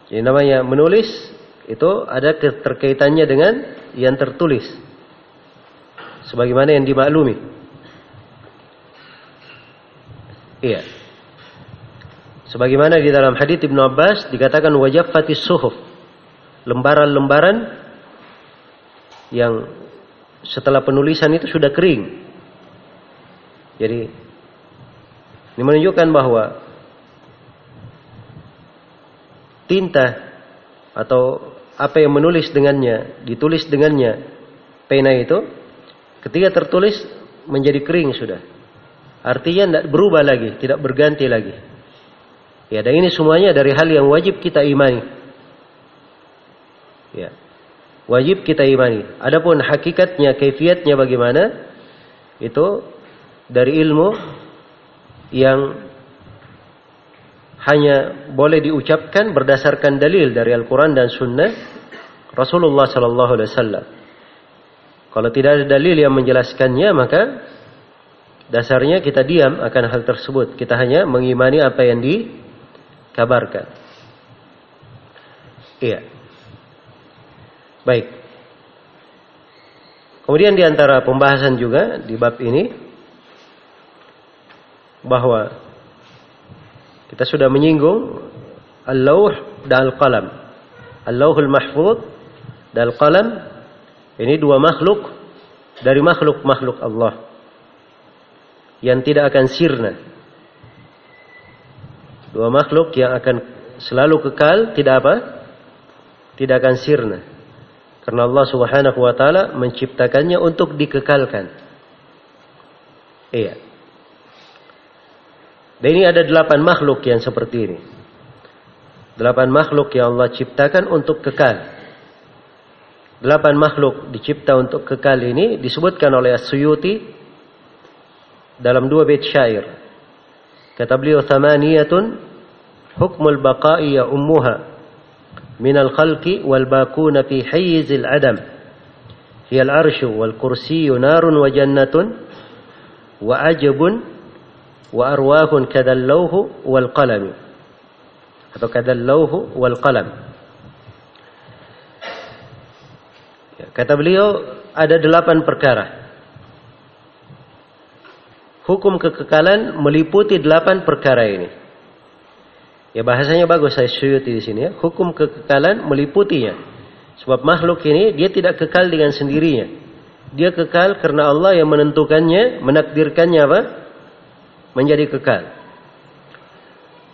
Jadi namanya menulis itu ada keterkaitannya dengan yang tertulis sebagaimana yang dimaklumi. Iya. Sebagaimana di dalam hadis Ibnu Abbas dikatakan wajib fatis suhuf. Lembaran-lembaran yang setelah penulisan itu sudah kering. Jadi ini menunjukkan bahwa tinta atau apa yang menulis dengannya, ditulis dengannya pena itu, ketika tertulis menjadi kering sudah. Artinya tidak berubah lagi, tidak berganti lagi. Ya, dan ini semuanya dari hal yang wajib kita imani. Ya. Wajib kita imani. Adapun hakikatnya, kaifiatnya bagaimana? Itu dari ilmu yang hanya boleh diucapkan berdasarkan dalil dari Al-Quran dan Sunnah Rasulullah Sallallahu Alaihi Wasallam. Kalau tidak ada dalil yang menjelaskannya, maka dasarnya kita diam akan hal tersebut. Kita hanya mengimani apa yang dikabarkan. Iya. Baik. Kemudian di antara pembahasan juga di bab ini bahwa kita sudah menyinggung al-lauh dan al-qalam. Al-lauhul mahfud dan al-qalam ini dua makhluk dari makhluk-makhluk Allah yang tidak akan sirna. Dua makhluk yang akan selalu kekal, tidak apa? Tidak akan sirna. Karena Allah Subhanahu wa taala menciptakannya untuk dikekalkan. Iya. Dan ini ada delapan makhluk yang seperti ini. Delapan makhluk yang Allah ciptakan untuk kekal. Delapan makhluk dicipta untuk kekal ini disebutkan oleh As-Suyuti dalam dua bait syair. Kata beliau thamaniyatun hukmul baqa'i ya ummuha min al-khalqi wal bakuna fi hayyizil adam. Hiya al-arshu wal kursiyyu narun wa jannatun wa ajabun wa arwahun kadallauhu wal atau kadallauhu wal qalam. Ya, kata beliau ada delapan perkara. Hukum kekekalan meliputi delapan perkara ini. Ya bahasanya bagus saya syuti di sini ya. Hukum kekekalan meliputinya. Sebab makhluk ini dia tidak kekal dengan sendirinya. Dia kekal karena Allah yang menentukannya menakdirkannya apa menjadi kekal.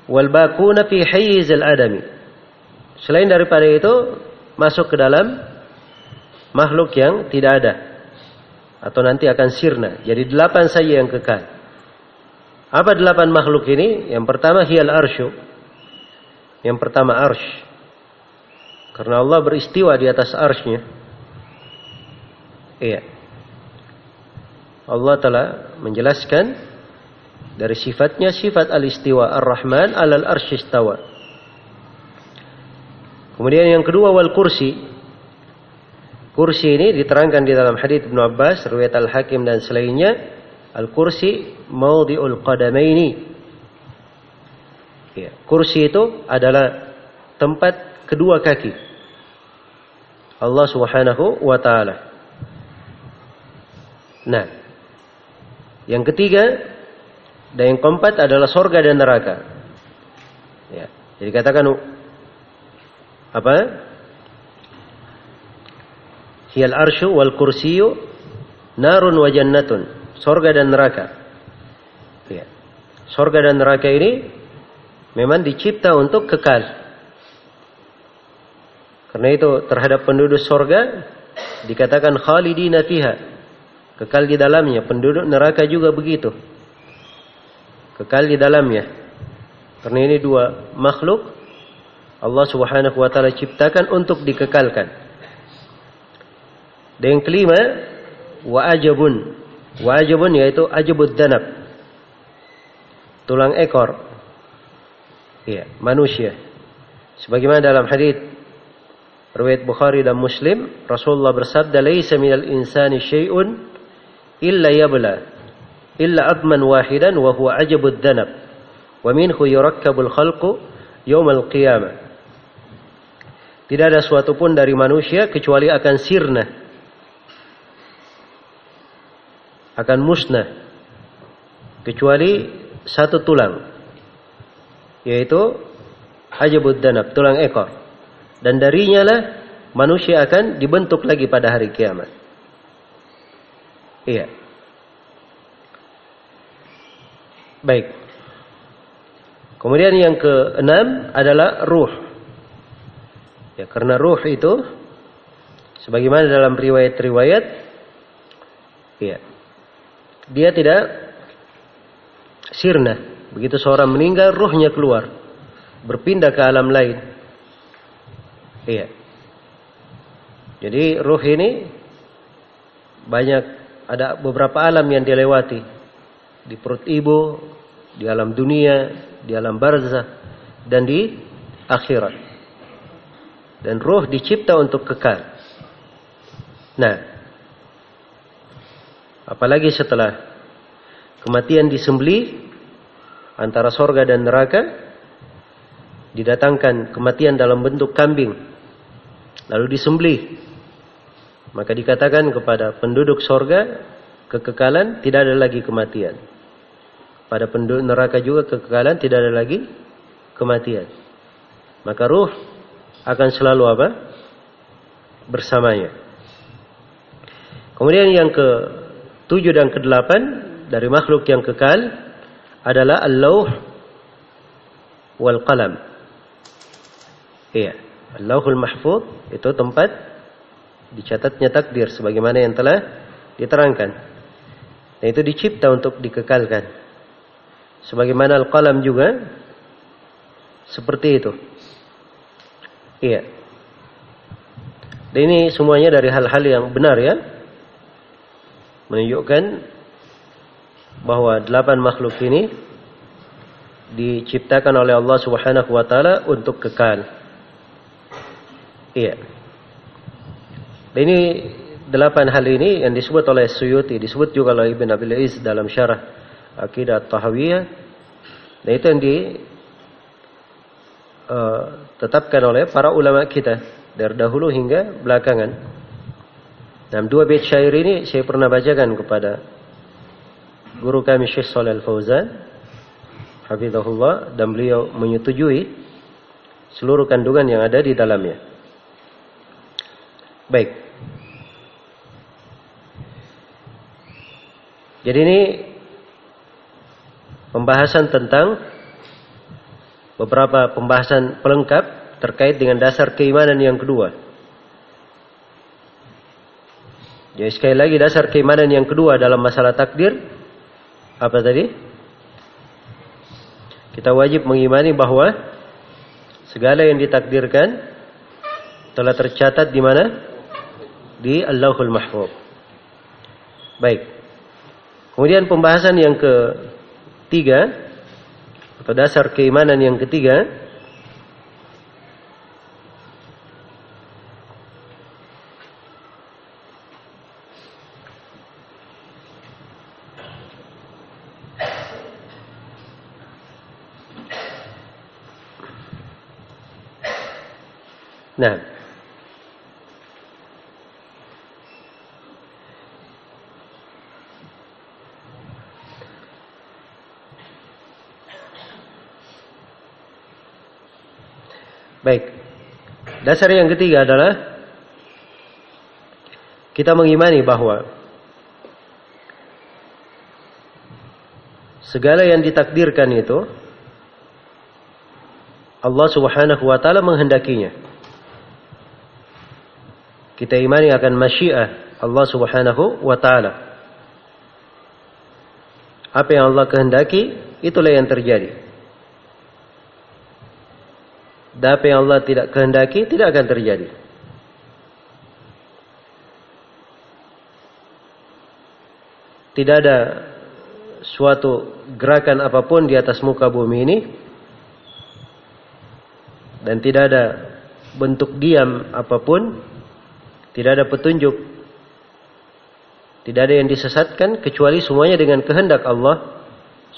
wal bakuna fi al adami. Selain daripada itu masuk ke dalam makhluk yang tidak ada atau nanti akan sirna. Jadi delapan saja yang kekal. Apa delapan makhluk ini? Yang pertama hial arsyu. Yang pertama arsh. Karena Allah beristiwa di atas arshnya. Iya. Allah telah menjelaskan dari sifatnya sifat al-istiwa ar-Rahman alal arsyistawa. Kemudian yang kedua wal kursi. Kursi ini diterangkan di dalam hadis Ibnu Abbas, riwayat Al-Hakim dan selainnya. Al-kursi maudhi'ul qadamaini. Ya, kursi itu adalah tempat kedua kaki. Allah Subhanahu wa taala. Nah, yang ketiga dan yang keempat adalah sorga dan neraka. Ya. Jadi katakan apa? Hiyal arsyu wal kursiyu narun wa jannatun. Sorga dan neraka. Ya. Sorga dan neraka ini memang dicipta untuk kekal. Karena itu terhadap penduduk sorga dikatakan khalidina fiha. Kekal di dalamnya. Penduduk neraka juga begitu kekal di dalamnya. Karena ini dua makhluk Allah Subhanahu wa taala ciptakan untuk dikekalkan. Dan yang kelima, wa ajabun. Wa ajabun yaitu ajabud danab. Tulang ekor. Iya, manusia. Sebagaimana dalam hadis riwayat Bukhari dan Muslim, Rasulullah bersabda, "Laisa minal insani syai'un illa yabla." Illa adman wahidan wa huwa ajabud dhanab wa minhu yurakkabul khalqu tidak ada suatu pun dari manusia kecuali akan sirna. Akan musnah. Kecuali satu tulang. Yaitu ajabud danab tulang ekor. Dan darinya lah manusia akan dibentuk lagi pada hari kiamat. Iya Baik. Kemudian yang keenam adalah ruh. Ya, karena ruh itu sebagaimana dalam riwayat-riwayat ya. Dia tidak sirna. Begitu seorang meninggal ruhnya keluar, berpindah ke alam lain. Iya. Jadi ruh ini banyak ada beberapa alam yang dilewati di perut ibu, di alam dunia, di alam barzah, dan di akhirat. Dan roh dicipta untuk kekal. Nah, apalagi setelah kematian disembeli antara sorga dan neraka, didatangkan kematian dalam bentuk kambing, lalu disembeli. Maka dikatakan kepada penduduk sorga, kekekalan tidak ada lagi kematian. Pada penduduk neraka juga kekekalan tidak ada lagi kematian. Maka ruh akan selalu apa? Bersamanya. Kemudian yang ke tujuh dan ke delapan dari makhluk yang kekal adalah al-lauh wal qalam. Iya, al-lauhul mahfud itu tempat dicatatnya takdir sebagaimana yang telah diterangkan. Dan itu dicipta untuk dikekalkan. Sebagaimana al-qalam juga seperti itu. Iya. Dan ini semuanya dari hal-hal yang benar ya. Menunjukkan bahwa delapan makhluk ini diciptakan oleh Allah Subhanahu wa taala untuk kekal. Iya. Dan ini delapan hal ini yang disebut oleh Suyuti, disebut juga oleh Ibn Abil Iz dalam syarah akidah tahawiyah dan itu yang ditetapkan uh, oleh para ulama kita dari dahulu hingga belakangan. Dalam dua bait syair ini saya pernah bacakan kepada guru kami Syekh Shalal Fauzan hafizahullah dan beliau menyetujui seluruh kandungan yang ada di dalamnya. Baik. Jadi ini pembahasan tentang beberapa pembahasan pelengkap terkait dengan dasar keimanan yang kedua. Jadi sekali lagi dasar keimanan yang kedua dalam masalah takdir apa tadi? Kita wajib mengimani bahwa segala yang ditakdirkan telah tercatat di mana? Di Allahul Mahfuz. Baik. Kemudian pembahasan yang ketiga atau dasar keimanan yang ketiga? Nah, Baik. Dasar yang ketiga adalah kita mengimani bahwa segala yang ditakdirkan itu Allah Subhanahu wa taala menghendakinya. Kita imani akan masyiah Allah Subhanahu wa taala. Apa yang Allah kehendaki, itulah yang terjadi. Dan apa yang Allah tidak kehendaki tidak akan terjadi. Tidak ada suatu gerakan apa pun di atas muka bumi ini dan tidak ada bentuk diam apa pun, tidak ada petunjuk, tidak ada yang disesatkan kecuali semuanya dengan kehendak Allah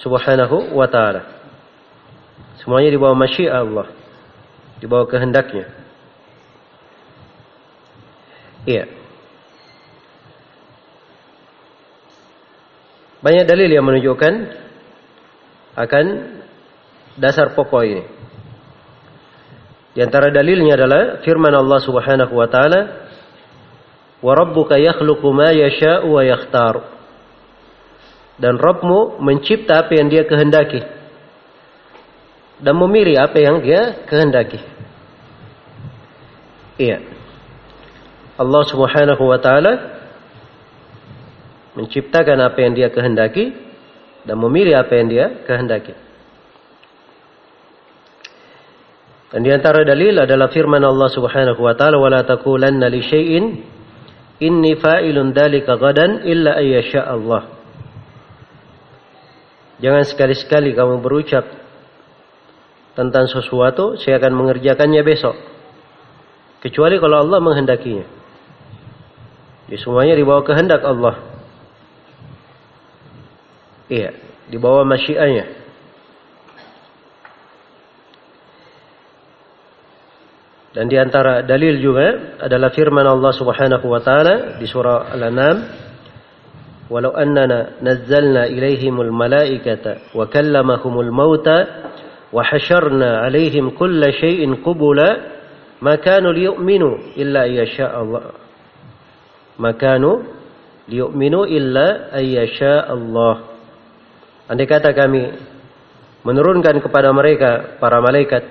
Subhanahu wa taala. Semuanya di bawah masyiah Allah di bawah kehendaknya. Iya. Banyak dalil yang menunjukkan akan dasar pokok ini. Di antara dalilnya adalah firman Allah Subhanahu wa taala, "Wa rabbuka yakhluqu ma yasha'u wa yakhtar." Dan Rabbmu mencipta apa yang Dia kehendaki dan memilih apa yang dia kehendaki. Iya. Allah Subhanahu wa taala menciptakan apa yang dia kehendaki dan memilih apa yang dia kehendaki. Dan di antara dalil adalah firman Allah Subhanahu wa taala wala taqulanna li syai'in inni fa'ilun dzalika gadan illa ayyasha Allah. Jangan sekali-sekali kamu berucap tentang sesuatu, saya akan mengerjakannya besok. Kecuali kalau Allah menghendakinya. Jadi semuanya di bawah kehendak Allah. Iya, di bawah masyianya. Dan di antara dalil juga adalah firman Allah Subhanahu wa taala di surah Al-An'am, "Walau annana nazzalna ilaihimul malaikata wa kallamahumul mauta وحشرنا عليهم كل شيء قبلا Makanu liyu'minu illa yasha Allah. Makanu liyu'minu illa ayyasha Allah. Andai kata kami menurunkan kepada mereka para malaikat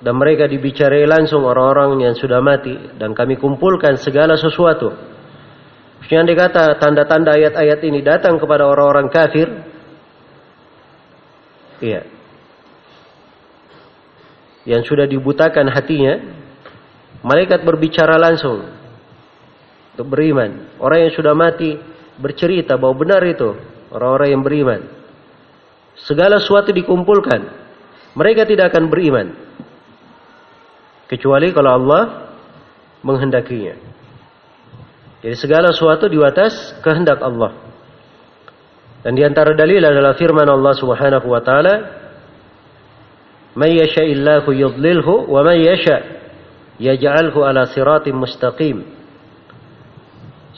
dan mereka dibicarai langsung orang-orang yang sudah mati dan kami kumpulkan segala sesuatu. Maksudnya andai kata tanda-tanda ayat-ayat ini datang kepada orang-orang kafir, iya, yang sudah dibutakan hatinya, malaikat berbicara langsung untuk beriman. Orang yang sudah mati bercerita bahwa benar itu orang-orang yang beriman. Segala sesuatu dikumpulkan, mereka tidak akan beriman kecuali kalau Allah menghendakinya. Jadi segala sesuatu di atas kehendak Allah. Dan di antara dalil adalah firman Allah Subhanahu wa taala, "May yasha'illahu yudlilhu wa may yasha' yaj'alhu ala siratim mustaqim."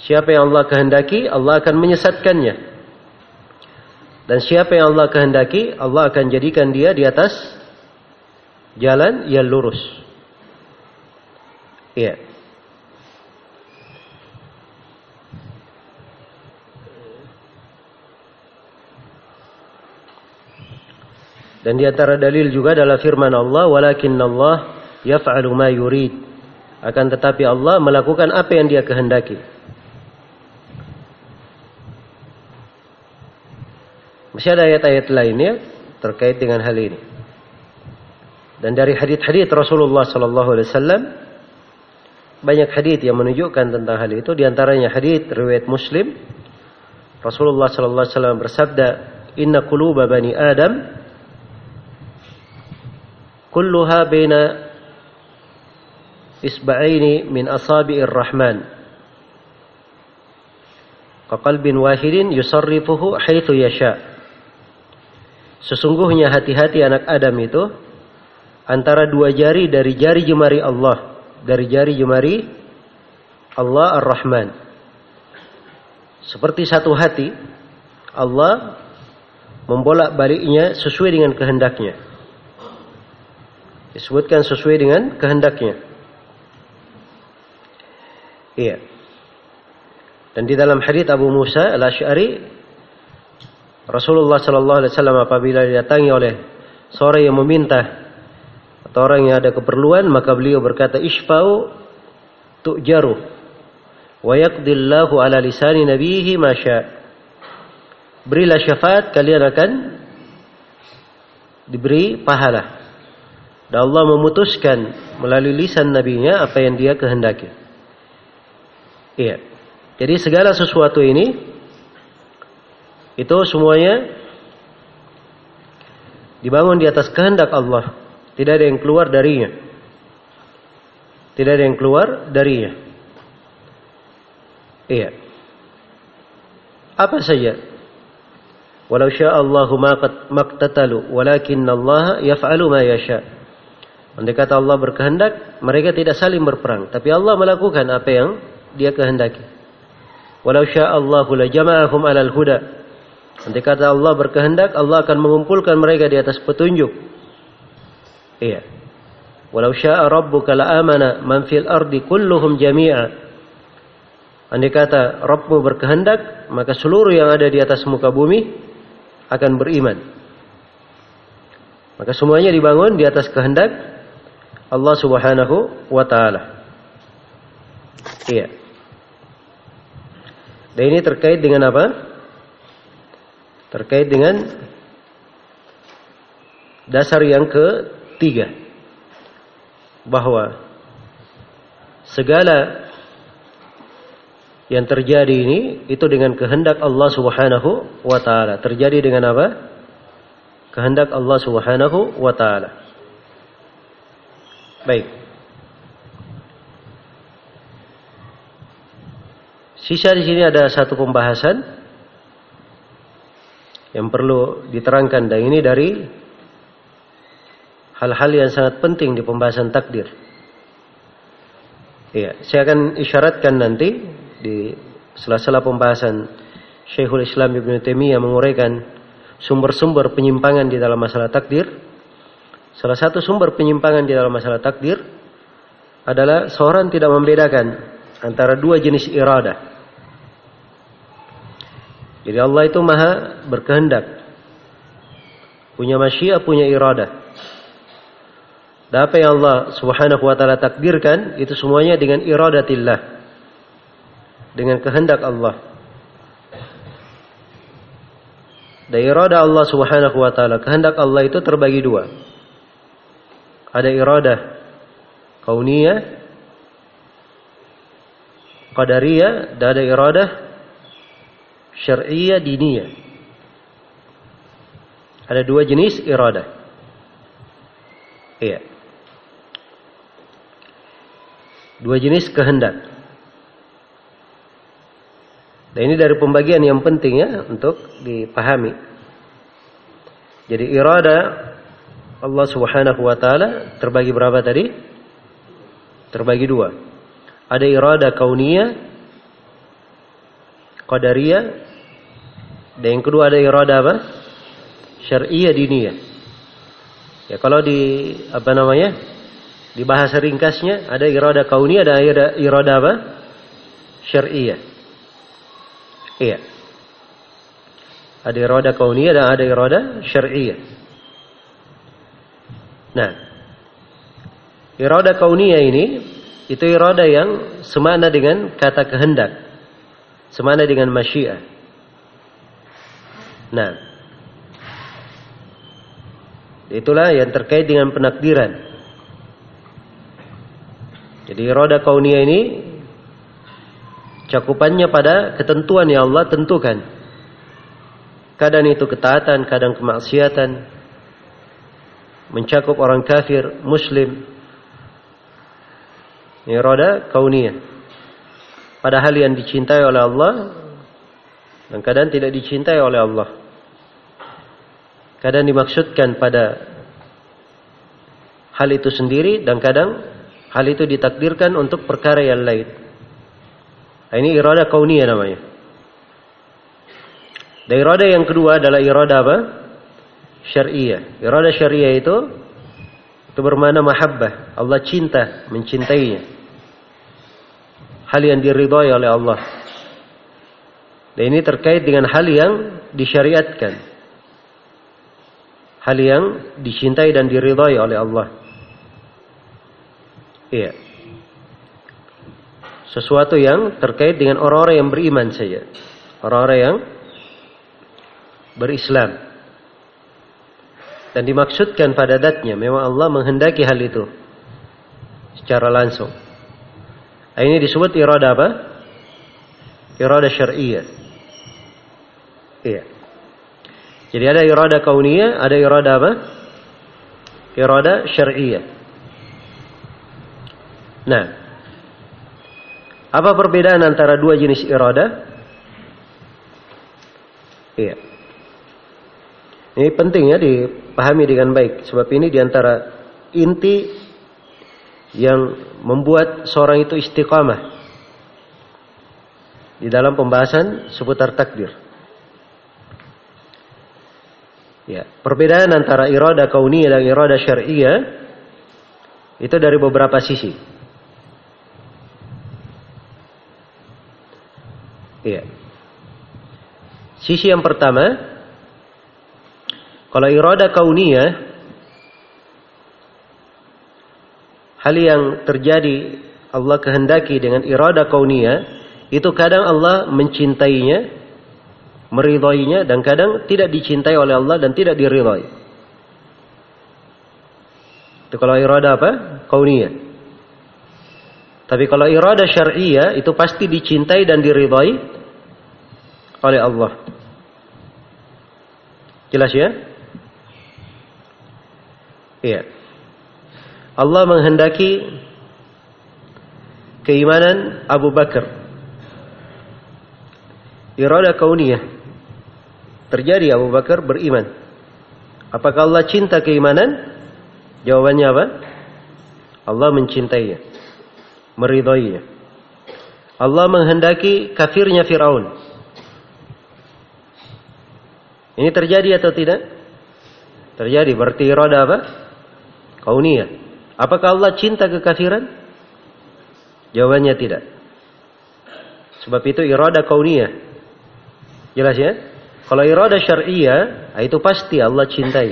Siapa yang Allah kehendaki, Allah akan menyesatkannya. Dan siapa yang Allah kehendaki, Allah akan jadikan dia di atas jalan yang lurus. Iya. Dan di antara dalil juga adalah firman Allah, "Walakin Allah yaf'alu ma yurid." Akan tetapi Allah melakukan apa yang Dia kehendaki. Masih ada ayat-ayat lainnya terkait dengan hal ini. Dan dari hadith-hadith Rasulullah sallallahu alaihi wasallam banyak hadith yang menunjukkan tentang hal itu di antaranya hadith riwayat Muslim Rasulullah sallallahu alaihi wasallam bersabda inna quluba bani adam kulluha baina isba'aini min asabi'ir rahman kaqalbin wahidin yusarrifuhu haitsu yasha Sesungguhnya hati-hati anak Adam itu antara dua jari dari jari jemari Allah, dari jari jemari Allah Ar-Rahman. Seperti satu hati, Allah membolak-baliknya sesuai dengan kehendaknya. Disebutkan sesuai dengan kehendaknya. Iya. Dan di dalam hadis Abu Musa Al-Asy'ari Rasulullah Shallallahu Alaihi Wasallam apabila didatangi oleh seorang yang meminta atau orang yang ada keperluan maka beliau berkata isfau tu'jaru wa yaqdillahu ala lisani nabihi masya berilah syafaat kalian akan diberi pahala dan Allah memutuskan melalui lisan nabinya apa yang dia kehendaki iya jadi segala sesuatu ini itu semuanya dibangun di atas kehendak Allah. Tidak ada yang keluar darinya. Tidak ada yang keluar darinya. Iya. Apa saja. Walau sya'allahu maqtatalu walakin Allah yaf'alu ma yasha. Andai kata Allah berkehendak, mereka tidak saling berperang, tapi Allah melakukan apa yang Dia kehendaki. Walau sya'allahu la jama'ahum 'alal huda Nanti kata Allah berkehendak, Allah akan mengumpulkan mereka di atas petunjuk. Iya. Walau syaa rabbuka la'amana man fil ardi kulluhum jami'a. Andai kata Rabbmu berkehendak, maka seluruh yang ada di atas muka bumi akan beriman. Maka semuanya dibangun di atas kehendak Allah Subhanahu wa taala. Iya. Dan ini terkait dengan apa? terkait dengan dasar yang ketiga bahwa segala yang terjadi ini itu dengan kehendak Allah Subhanahu wa taala. Terjadi dengan apa? Kehendak Allah Subhanahu wa taala. Baik. Sisa di sini ada satu pembahasan yang perlu diterangkan dan ini dari hal-hal yang sangat penting di pembahasan takdir. Iya, saya akan isyaratkan nanti di sela-sela pembahasan Syekhul Islam Ibn Taimiyah menguraikan sumber-sumber penyimpangan di dalam masalah takdir. Salah satu sumber penyimpangan di dalam masalah takdir adalah seorang tidak membedakan antara dua jenis iradah. Jadi Allah itu maha berkehendak. Punya masyiah, punya irada. Dan apa yang Allah subhanahu wa ta'ala takdirkan, itu semuanya dengan iradatillah. Dengan kehendak Allah. Dan irada Allah subhanahu wa ta'ala, kehendak Allah itu terbagi dua. Ada irada kauniyah, qadariyah, dan ada irada syariah diniyah. Ada dua jenis iradah. Iya. Dua jenis kehendak. Dan ini dari pembagian yang penting ya untuk dipahami. Jadi irada Allah Subhanahu wa taala terbagi berapa tadi? Terbagi dua. Ada irada kauniyah, qadariyah, dan yang kedua ada irada apa? Syariah diniyah. Ya kalau di apa namanya? Di bahasa ringkasnya ada irada kauni, ada irada apa? Syariah. Iya. Ada irada kauni dan ada irada syariah. Nah, irada kauniyah ini itu irada yang semana dengan kata kehendak. Semana dengan masyiah. Nah, itulah yang terkait dengan penakdiran. Jadi irada kauniyah ini cakupannya pada ketentuan yang Allah tentukan. Kadang itu ketaatan, kadang kemaksiatan. Mencakup orang kafir, muslim. Ini roda kauniyah. Pada hal yang dicintai oleh Allah dan kadang tidak dicintai oleh Allah. Kadang dimaksudkan pada hal itu sendiri dan kadang hal itu ditakdirkan untuk perkara yang lain. Nah, ini irada kauniyah namanya. Dan irada yang kedua adalah irada apa? Syariah. Irada syariah itu itu bermakna mahabbah. Allah cinta, mencintainya. Hal yang diridhai oleh Allah. Dan ini terkait dengan hal yang disyariatkan. Hal yang dicintai dan diridhai oleh Allah. Iya. Sesuatu yang terkait dengan orang-orang yang beriman saja. Orang-orang yang berislam. Dan dimaksudkan pada datnya. Memang Allah menghendaki hal itu. Secara langsung. Ini disebut irada apa? Irada syariah. Iya. Jadi ada irada kauniyah, ada irada apa? Irada syariah. Nah, apa perbedaan antara dua jenis irada? Iya. Ini penting ya dipahami dengan baik. Sebab ini di antara inti yang membuat seorang itu istiqamah di dalam pembahasan seputar takdir. Ya, perbedaan antara irada kauniyah dan irada syariah itu dari beberapa sisi. Ya. Sisi yang pertama kalau irada kauniyah hal yang terjadi Allah kehendaki dengan irada kauniyah itu kadang Allah mencintainya, meridhoinya dan kadang tidak dicintai oleh Allah dan tidak diridhoi. Itu kalau irada apa? Kauniyah. Tapi kalau irada syariah itu pasti dicintai dan diridhoi oleh Allah. Jelas ya? Iya. Allah menghendaki keimanan Abu Bakar. Irada kauniyah. Terjadi Abu Bakar beriman. Apakah Allah cinta keimanan? Jawabannya apa? Allah mencintainya. Meridhoinya. Allah menghendaki kafirnya Firaun. Ini terjadi atau tidak? Terjadi. Berarti irada apa? Kauniyah. Apakah Allah cinta kekafiran? Jawabannya tidak. Sebab itu irada kauniyah. Jelas ya? Kalau irada syariah, ah, itu pasti Allah cintai.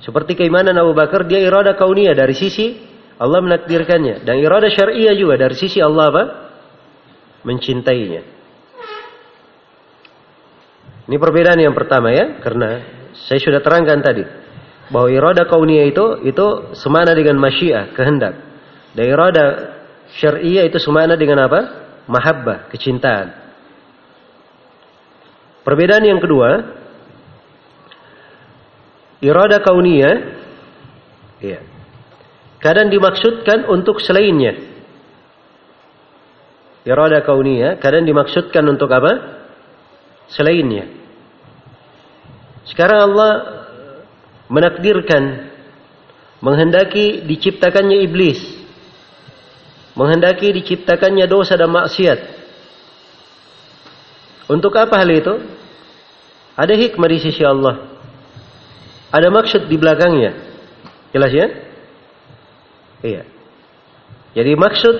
Seperti keimanan Abu Bakar, dia irada kauniyah dari sisi Allah menakdirkannya. Dan irada syariah juga dari sisi Allah apa? Mencintainya. Ini perbedaan yang pertama ya, karena saya sudah terangkan tadi bahwa irada kauniyah itu itu semana dengan masyiah, kehendak. Dan irada syariah itu semana dengan apa? Mahabbah, kecintaan. Perbedaan yang kedua, irada kauniyah ya. Kadang dimaksudkan untuk selainnya. Irada kauniyah kadang dimaksudkan untuk apa? Selainnya. Sekarang Allah menakdirkan menghendaki diciptakannya iblis menghendaki diciptakannya dosa dan maksiat. Untuk apa hal itu? Ada hikmah di sisi Allah. Ada maksud di belakangnya. Jelas ya? Iya. Jadi maksud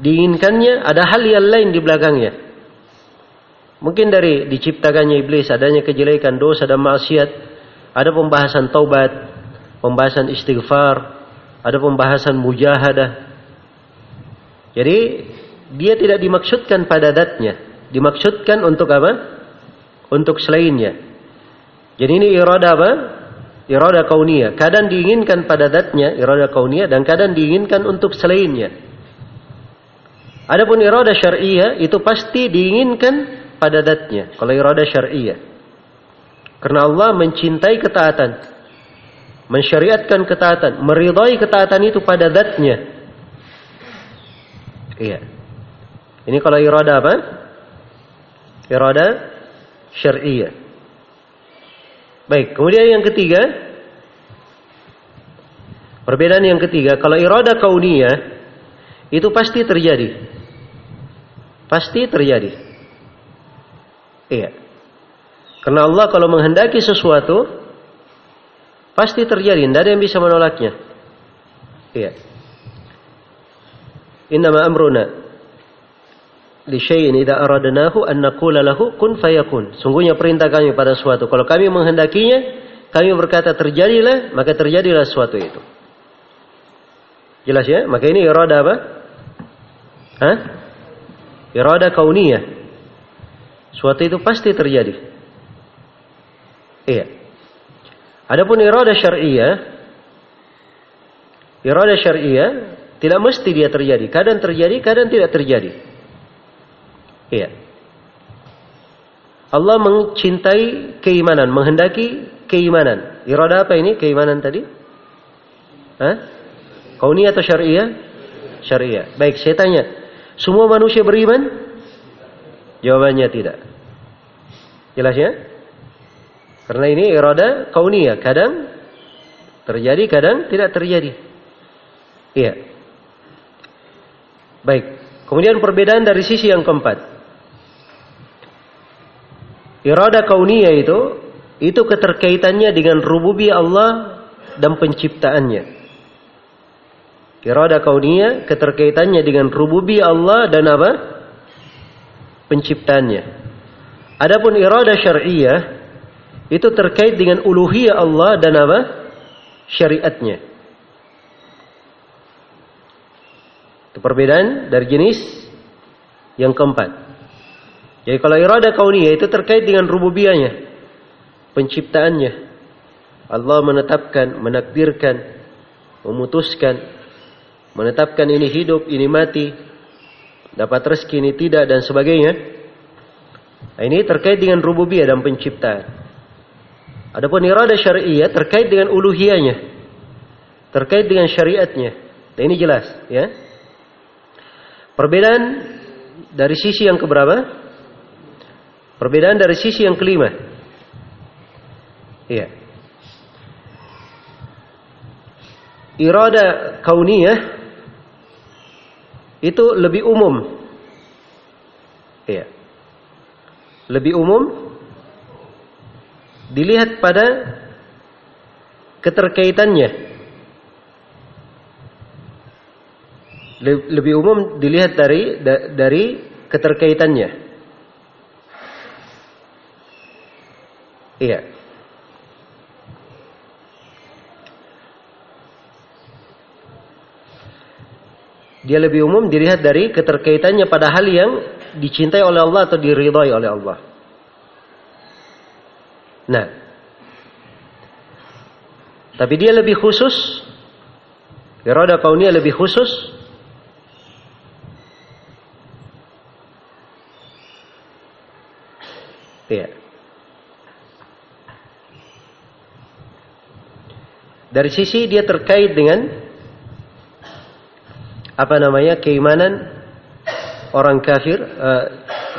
diinginkannya ada hal yang lain di belakangnya. Mungkin dari diciptakannya iblis adanya kejelekan dosa dan maksiat ada pembahasan taubat, pembahasan istighfar, ada pembahasan mujahadah. Jadi dia tidak dimaksudkan pada datnya, dimaksudkan untuk apa? Untuk selainnya. Jadi ini irada apa? Irada kauniyah. Kadang diinginkan pada datnya, irada kauniyah, dan kadang diinginkan untuk selainnya. Adapun irada syariah itu pasti diinginkan pada datnya. Kalau irada syariah. Karena Allah mencintai ketaatan. Mensyariatkan ketaatan. Meridai ketaatan itu pada datnya. Iya. Ini kalau irada apa? Irada syariah. Baik, kemudian yang ketiga Perbedaan yang ketiga, kalau irada kauniyah itu pasti terjadi. Pasti terjadi. Iya. Karena Allah kalau menghendaki sesuatu pasti terjadi, tidak ada yang bisa menolaknya. Iya. Innama amruna li syai'in idza aradnahu an naqula lahu kun fayakun. Sungguhnya perintah kami pada suatu kalau kami menghendakinya, kami berkata terjadilah, maka terjadilah sesuatu itu. Jelas ya? Maka ini irada apa? Hah? Irada kauniyah. Suatu itu pasti terjadi. Iya. Adapun irada syariah, irada syariah tidak mesti dia terjadi. Kadang terjadi, kadang tidak terjadi. Iya. Allah mencintai keimanan, menghendaki keimanan. Irada apa ini? Keimanan tadi? Hah? Kauniyah atau syariah? Syariah. Baik, saya tanya. Semua manusia beriman? Jawabannya tidak. Jelas ya? Karena ini irada kauniyah. Kadang terjadi, kadang tidak terjadi. Iya. Baik. Kemudian perbedaan dari sisi yang keempat. Irada kauniyah itu itu keterkaitannya dengan rububiyah Allah dan penciptaannya. Irada kauniyah keterkaitannya dengan rububiyah Allah dan apa? Penciptanya. Adapun irada syariah itu terkait dengan uluhiyah Allah dan apa? Syariatnya. Itu perbedaan dari jenis yang keempat. Jadi kalau irada kauniyah itu terkait dengan rububiyahnya, penciptaannya. Allah menetapkan, menakdirkan, memutuskan, menetapkan ini hidup, ini mati, dapat rezeki, ini tidak dan sebagainya. Nah, ini terkait dengan rububiyah dan penciptaan. Adapun irada syariah terkait dengan uluhiyahnya, terkait dengan syariatnya. Nah, ini jelas, ya. Perbedaan dari sisi yang keberapa? Perbedaan dari sisi yang kelima. Iya. Irada kauniyah itu lebih umum. Iya. Lebih umum dilihat pada keterkaitannya. Lebih umum dilihat dari dari keterkaitannya. Iya. Dia lebih umum dilihat dari keterkaitannya pada hal yang dicintai oleh Allah atau diridhai oleh Allah. Nah, tapi dia lebih khusus. Irada kauniyah lebih khusus. Iya. Dari sisi dia terkait dengan apa namanya keimanan orang kafir uh,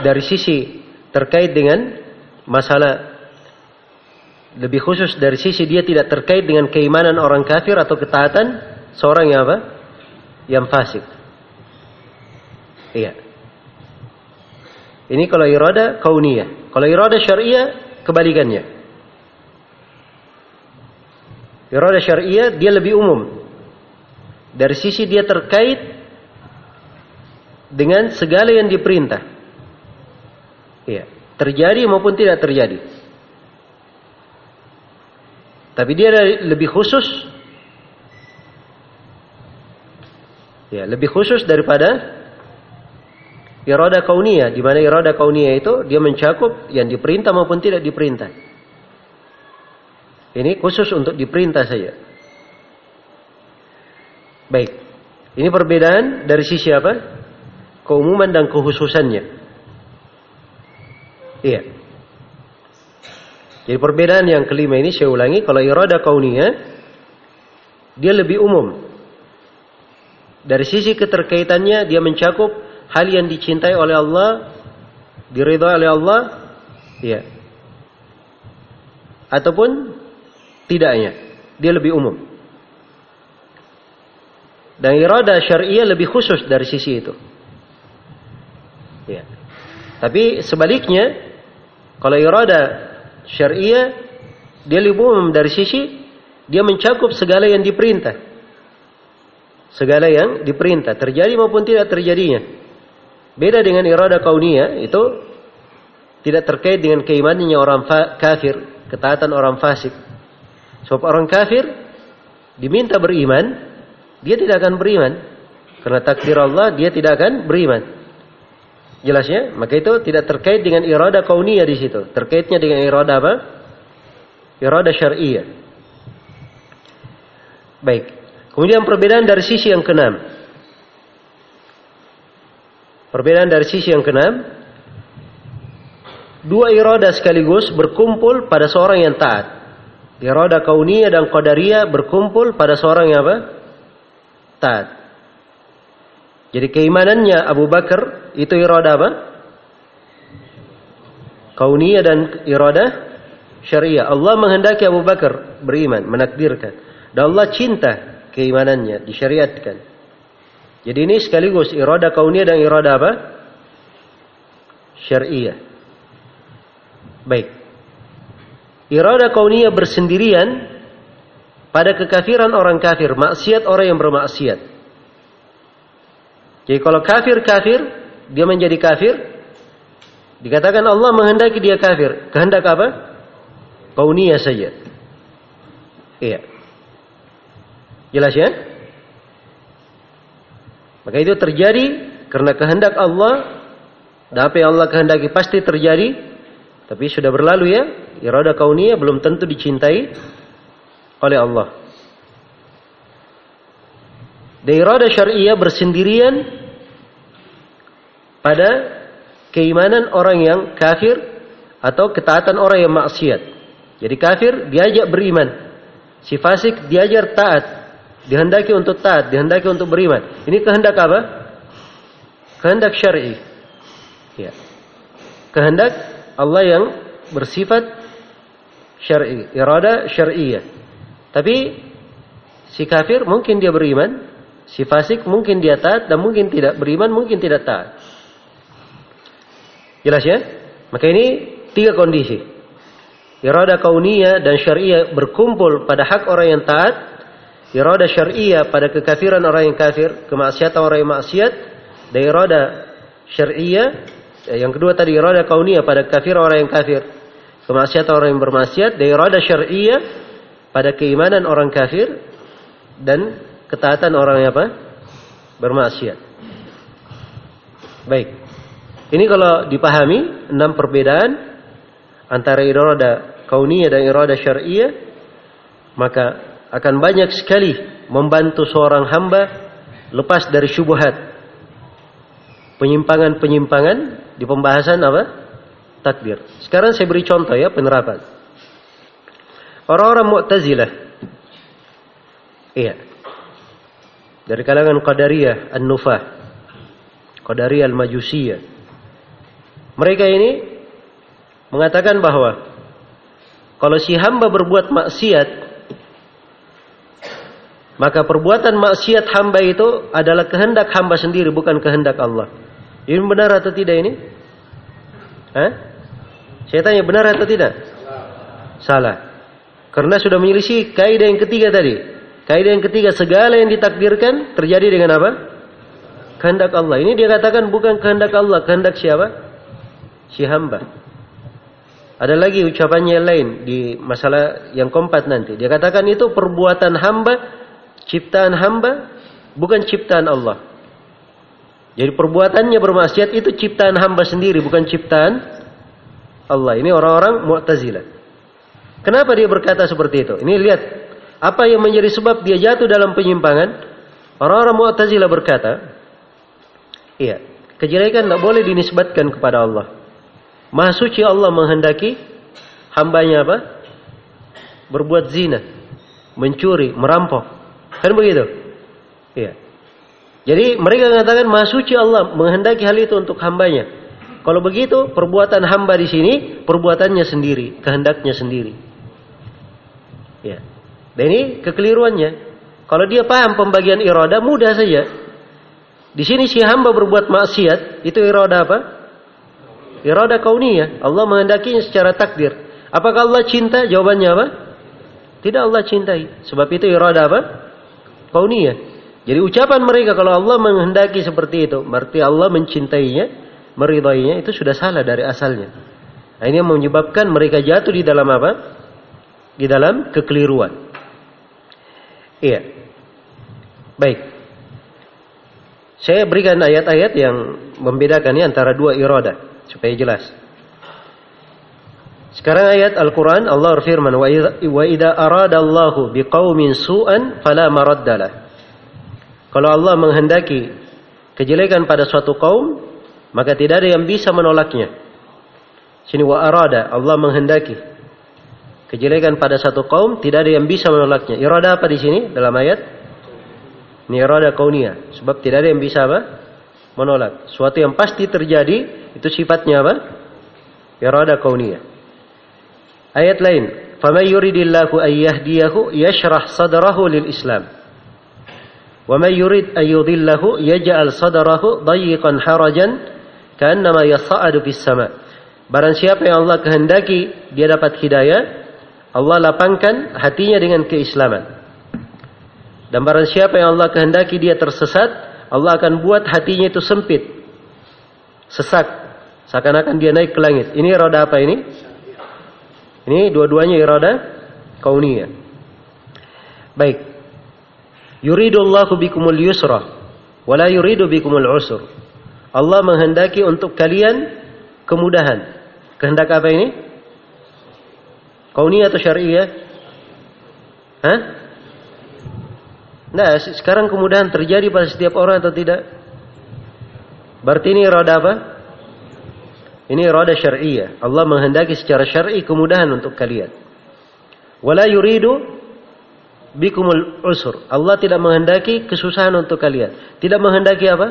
dari sisi terkait dengan masalah lebih khusus dari sisi dia tidak terkait dengan keimanan orang kafir atau ketaatan seorang yang apa? Yang fasik. Iya. Ini kalau irada kauniyah. Kalau irada syariah kebalikannya. Irada syariah dia lebih umum. Dari sisi dia terkait dengan segala yang diperintah. Iya, terjadi maupun tidak terjadi. Tapi dia lebih khusus. Ya, lebih khusus daripada irada kauniyah, di mana irada kauniyah itu dia mencakup yang diperintah maupun tidak diperintah. Ini khusus untuk diperintah saja. Baik. Ini perbedaan dari sisi apa? Keumuman dan kekhususannya. Iya. Jadi perbedaan yang kelima ini saya ulangi kalau irada kauniyah dia lebih umum. Dari sisi keterkaitannya dia mencakup hal yang dicintai oleh Allah, diridhoi oleh Allah, ya. Ataupun tidaknya, dia lebih umum. Dan irada syariah lebih khusus dari sisi itu. Ya. Tapi sebaliknya, kalau irada syariah dia lebih umum dari sisi dia mencakup segala yang diperintah. Segala yang diperintah, terjadi maupun tidak terjadinya. Beda dengan irada kauniyah, itu tidak terkait dengan keimanannya orang kafir, ketaatan orang fasik. Sebab orang kafir diminta beriman, dia tidak akan beriman. Karena takdir Allah, dia tidak akan beriman. Jelasnya, maka itu tidak terkait dengan irada kauniyah di situ. Terkaitnya dengan irada apa? Irada syariah. Baik. Kemudian perbedaan dari sisi yang keenam. Perbedaan dari sisi yang keenam. Dua irada sekaligus berkumpul pada seorang yang taat. Irada kauniyah dan qadariyah berkumpul pada seorang yang apa? Taat. Jadi keimanannya Abu Bakar itu irada apa? Kauniyah dan irada syariah. Allah menghendaki Abu Bakar beriman, menakdirkan. Dan Allah cinta keimanannya, disyariatkan. Jadi ini sekaligus irada kauniyah dan irada apa? Syariah. Baik. Irada kauniyah bersendirian pada kekafiran orang kafir, maksiat orang yang bermaksiat. Jadi kalau kafir-kafir, dia menjadi kafir, dikatakan Allah menghendaki dia kafir. Kehendak apa? Kauniyah saja. Iya. Jelas ya? Maka itu terjadi karena kehendak Allah dan apa yang Allah kehendaki pasti terjadi. Tapi sudah berlalu ya, irada kauniyah belum tentu dicintai oleh Allah. Dan irada syariah bersendirian pada keimanan orang yang kafir atau ketaatan orang yang maksiat. Jadi kafir diajak beriman. Si fasik diajar taat. Dihendaki untuk taat, dihendaki untuk beriman. Ini kehendak apa? Kehendak syar'i. Ya. Kehendak Allah yang bersifat syar'i, irada syar'iyah. Tapi si kafir mungkin dia beriman, si fasik mungkin dia taat dan mungkin tidak beriman, mungkin tidak taat. Jelas ya? Maka ini tiga kondisi. Irada kauniyah dan syariah berkumpul pada hak orang yang taat. Irada syariah pada kekafiran orang yang kafir, kemaksiatan orang yang maksiat. Dan irada syariah yang kedua tadi irada kauniyah pada kafir orang yang kafir, kemaksiatan orang yang bermaksiat. Dan irada syariah pada keimanan orang kafir dan ketaatan orang yang apa? Bermaksiat. Baik. Ini kalau dipahami enam perbedaan antara irada kauniyah dan irada syariah maka akan banyak sekali membantu seorang hamba lepas dari syubhat penyimpangan-penyimpangan di pembahasan apa? takdir. Sekarang saya beri contoh ya penerapan. Orang-orang Mu'tazilah iya dari kalangan Qadariyah An-Nufah Qadariyah Al-Majusiyah mereka ini mengatakan bahwa kalau si hamba berbuat maksiat, maka perbuatan maksiat hamba itu adalah kehendak hamba sendiri, bukan kehendak Allah. Ini benar atau tidak ini? Hah? Saya tanya benar atau tidak? Salah. Karena sudah menyelisih kaidah yang ketiga tadi. Kaidah yang ketiga segala yang ditakdirkan terjadi dengan apa? Kehendak Allah. Ini dia katakan bukan kehendak Allah, kehendak siapa? Si hamba. Ada lagi ucapannya lain di masalah yang keempat nanti. Dia katakan itu perbuatan hamba, ciptaan hamba bukan ciptaan Allah. Jadi perbuatannya bermaksiat itu ciptaan hamba sendiri, bukan ciptaan Allah. Ini orang-orang Mu'tazilah. Kenapa dia berkata seperti itu? Ini lihat apa yang menjadi sebab dia jatuh dalam penyimpangan. Orang-orang Mu'tazilah berkata, iya, kejelekan tidak boleh dinisbatkan kepada Allah. Maha suci Allah menghendaki hambanya apa? Berbuat zina, mencuri, merampok. Kan begitu? Iya. Jadi mereka mengatakan maha suci Allah menghendaki hal itu untuk hambanya. Kalau begitu perbuatan hamba di sini perbuatannya sendiri, kehendaknya sendiri. Ya. Dan ini kekeliruannya. Kalau dia paham pembagian iroda mudah saja. Di sini si hamba berbuat maksiat itu iroda apa? Iroda kauniyah. Allah menghendakinya secara takdir. Apakah Allah cinta? Jawabannya apa? Tidak Allah cintai. Sebab itu iroda apa? Kauniyah. Jadi ucapan mereka kalau Allah menghendaki seperti itu, berarti Allah mencintainya, meridainya itu sudah salah dari asalnya. Nah, ini yang menyebabkan mereka jatuh di dalam apa? Di dalam kekeliruan. Iya. Baik. Saya berikan ayat-ayat yang membedakan ini antara dua iroda supaya jelas. Sekarang ayat Al-Quran Allah berfirman wa idza arada Allahu biqaumin su'an fala maraddalah kalau Allah menghendaki kejelekan pada suatu kaum, maka tidak ada yang bisa menolaknya. Sini wa arada, Allah menghendaki kejelekan pada satu kaum, tidak ada yang bisa menolaknya. Irada apa di sini dalam ayat? Ini irada kaunia, sebab tidak ada yang bisa apa? Menolak. Suatu yang pasti terjadi itu sifatnya apa? Irada kaunia. Ayat lain, "Faman yuridillahu an yahdiyahu yashrah sadrahu lil Islam." ومن يريد أن يضله يجعل صدره ضيقا حرجا كأنما يصعد في السماء Barang siapa yang Allah kehendaki dia dapat hidayah, Allah lapangkan hatinya dengan keislaman. Dan barang siapa yang Allah kehendaki dia tersesat, Allah akan buat hatinya itu sempit. Sesak. Seakan-akan dia naik ke langit. Ini roda apa ini? Ini dua-duanya irada kauniyah. Baik. Yuridullahu bikumul yusra wala yuridu bikumul usur. Allah menghendaki untuk kalian kemudahan. Kehendak apa ini? Kauni atau syariah? Hah? Nah, sekarang kemudahan terjadi pada setiap orang atau tidak? Berarti ini roda apa? Ini roda syariah. Allah menghendaki secara syar'i kemudahan untuk kalian. Wala yuridu bikumul usur. Allah tidak menghendaki kesusahan untuk kalian. Tidak menghendaki apa?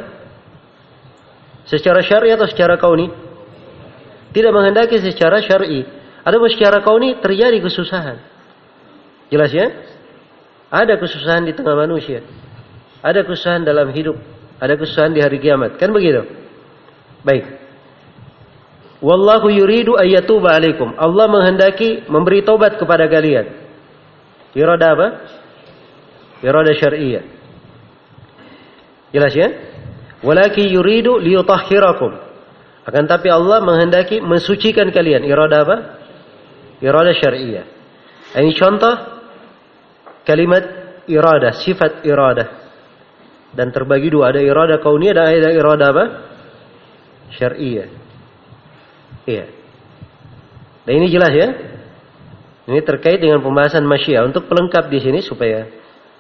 Secara syar'i atau secara kauni? Tidak menghendaki secara syar'i. Ada secara kauni terjadi kesusahan. Jelas ya? Ada kesusahan di tengah manusia. Ada kesusahan dalam hidup. Ada kesusahan di hari kiamat. Kan begitu? Baik. Wallahu yuridu ayyatuba alaikum. Allah menghendaki memberi tobat kepada kalian. Irada apa? Irada syariah. Jelas ya? Walaki yuridu liyutahhirakum. Akan tapi Allah menghendaki mensucikan kalian. Irada apa? Irada syariah. Ini contoh kalimat irada, sifat irada. Dan terbagi dua, ada irada kauniyah dan ada irada apa? Syariah. Iya. Dan ini jelas ya? Ini terkait dengan pembahasan masyiah. Untuk pelengkap di sini supaya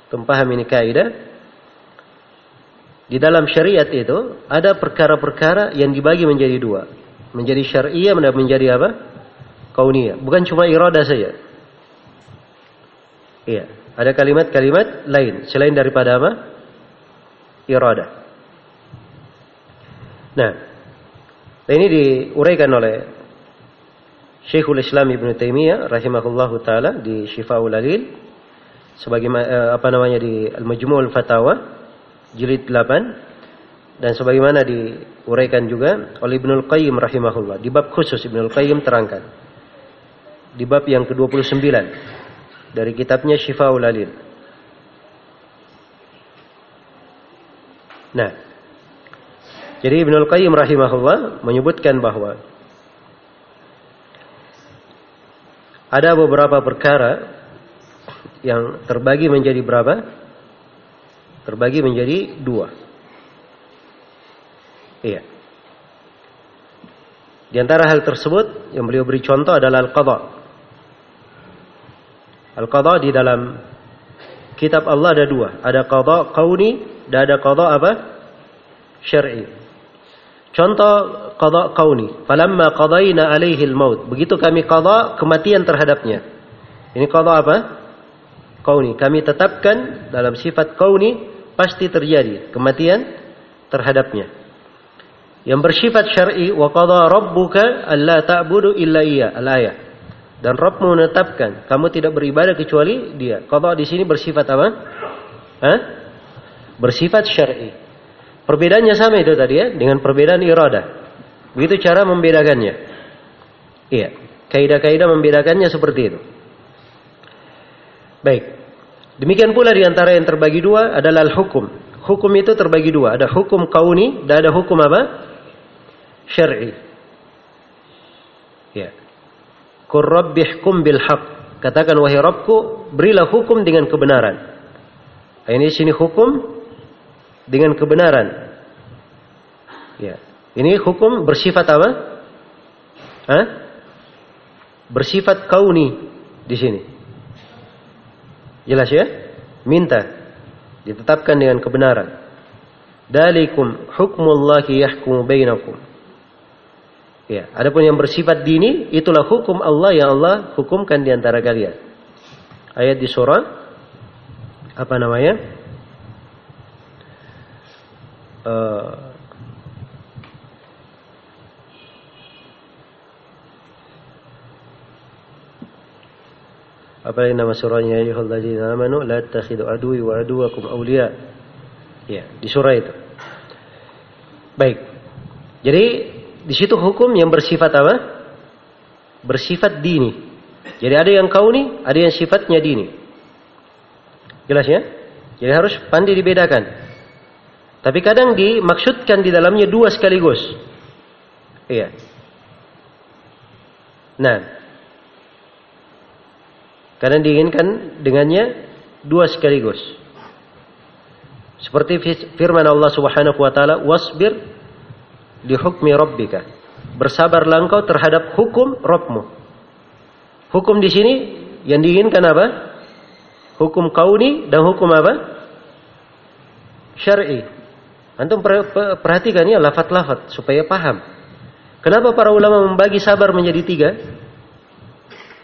paham ini kaidah. Di dalam syariat itu ada perkara-perkara yang dibagi menjadi dua. Menjadi syariah dan menjadi apa? Kauniyah. Bukan cuma irada saja. Iya. Ada kalimat-kalimat lain selain daripada apa? Irada. Nah, ini diuraikan oleh Syekhul Islam Ibn Taimiyah rahimahullahu taala di Syifaul Alil sebagai eh, apa namanya di Al-Majmu'ul Fatawa jilid 8 dan sebagaimana diuraikan juga oleh Ibnul Qayyim rahimahullah di bab khusus Ibnul Qayyim terangkan di bab yang ke-29 dari kitabnya Syifaul Alil. Nah, jadi Ibnul Qayyim rahimahullah menyebutkan bahwa Ada beberapa perkara yang terbagi menjadi berapa? terbagi menjadi dua. Iya. Di antara hal tersebut yang beliau beri contoh adalah al-qadha. Al-qadha di dalam kitab Allah ada dua. Ada qadha qauni dan ada qadha apa? Syar'i. Contoh qadha qauni. Falamma qadaina alaihi al-maut. Begitu kami qadha kematian terhadapnya. Ini qadha apa? Qauni. Kami tetapkan dalam sifat qauni pasti terjadi kematian terhadapnya. Yang bersifat syar'i wa qadha rabbuka alla ta'budu illa iya al-ayah. Dan Rabbmu menetapkan kamu tidak beribadah kecuali Dia. Qadha di sini bersifat apa? Hah? Bersifat syar'i. Perbedaannya sama itu tadi ya dengan perbedaan iradah. Begitu cara membedakannya. Iya, kaidah-kaidah membedakannya seperti itu. Baik. Demikian pula di antara yang terbagi dua adalah al-hukum. Hukum itu terbagi dua. Ada hukum kauni dan ada hukum apa? syar'i. Ya. Qur rabbihkum bil haq. Katakan wahai Rabbku, berilah hukum dengan kebenaran. Nah, ini sini hukum dengan kebenaran. Ya. Ini hukum bersifat apa? Hah? Bersifat kauni di sini. Jelas ya? Minta ditetapkan dengan kebenaran. Dalikum hukmullahi yahkumu bainakum. Ya, adapun yang bersifat dini itulah hukum Allah yang Allah hukumkan di antara kalian. Ayat di surah apa namanya? Uh, apa nama surahnya ya ayyuhalladzina amanu la tattakhidu aduwi wa aduwakum awliya. Ya, di surah itu. Baik. Jadi di situ hukum yang bersifat apa? Bersifat dini. Jadi ada yang kauni, ada yang sifatnya dini. Jelas ya? Jadi harus pandai dibedakan. Tapi kadang dimaksudkan di dalamnya dua sekaligus. Iya. Nah. Kadang diinginkan dengannya dua sekaligus. Seperti firman Allah Subhanahu wa taala, "Wasbir di hukmi rabbika. Bersabarlah engkau terhadap hukum Rabbmu. Hukum di sini yang diinginkan apa? Hukum kauni dan hukum apa? Syar'i. Antum perhatikan ya lafat-lafat supaya paham. Kenapa para ulama membagi sabar menjadi tiga?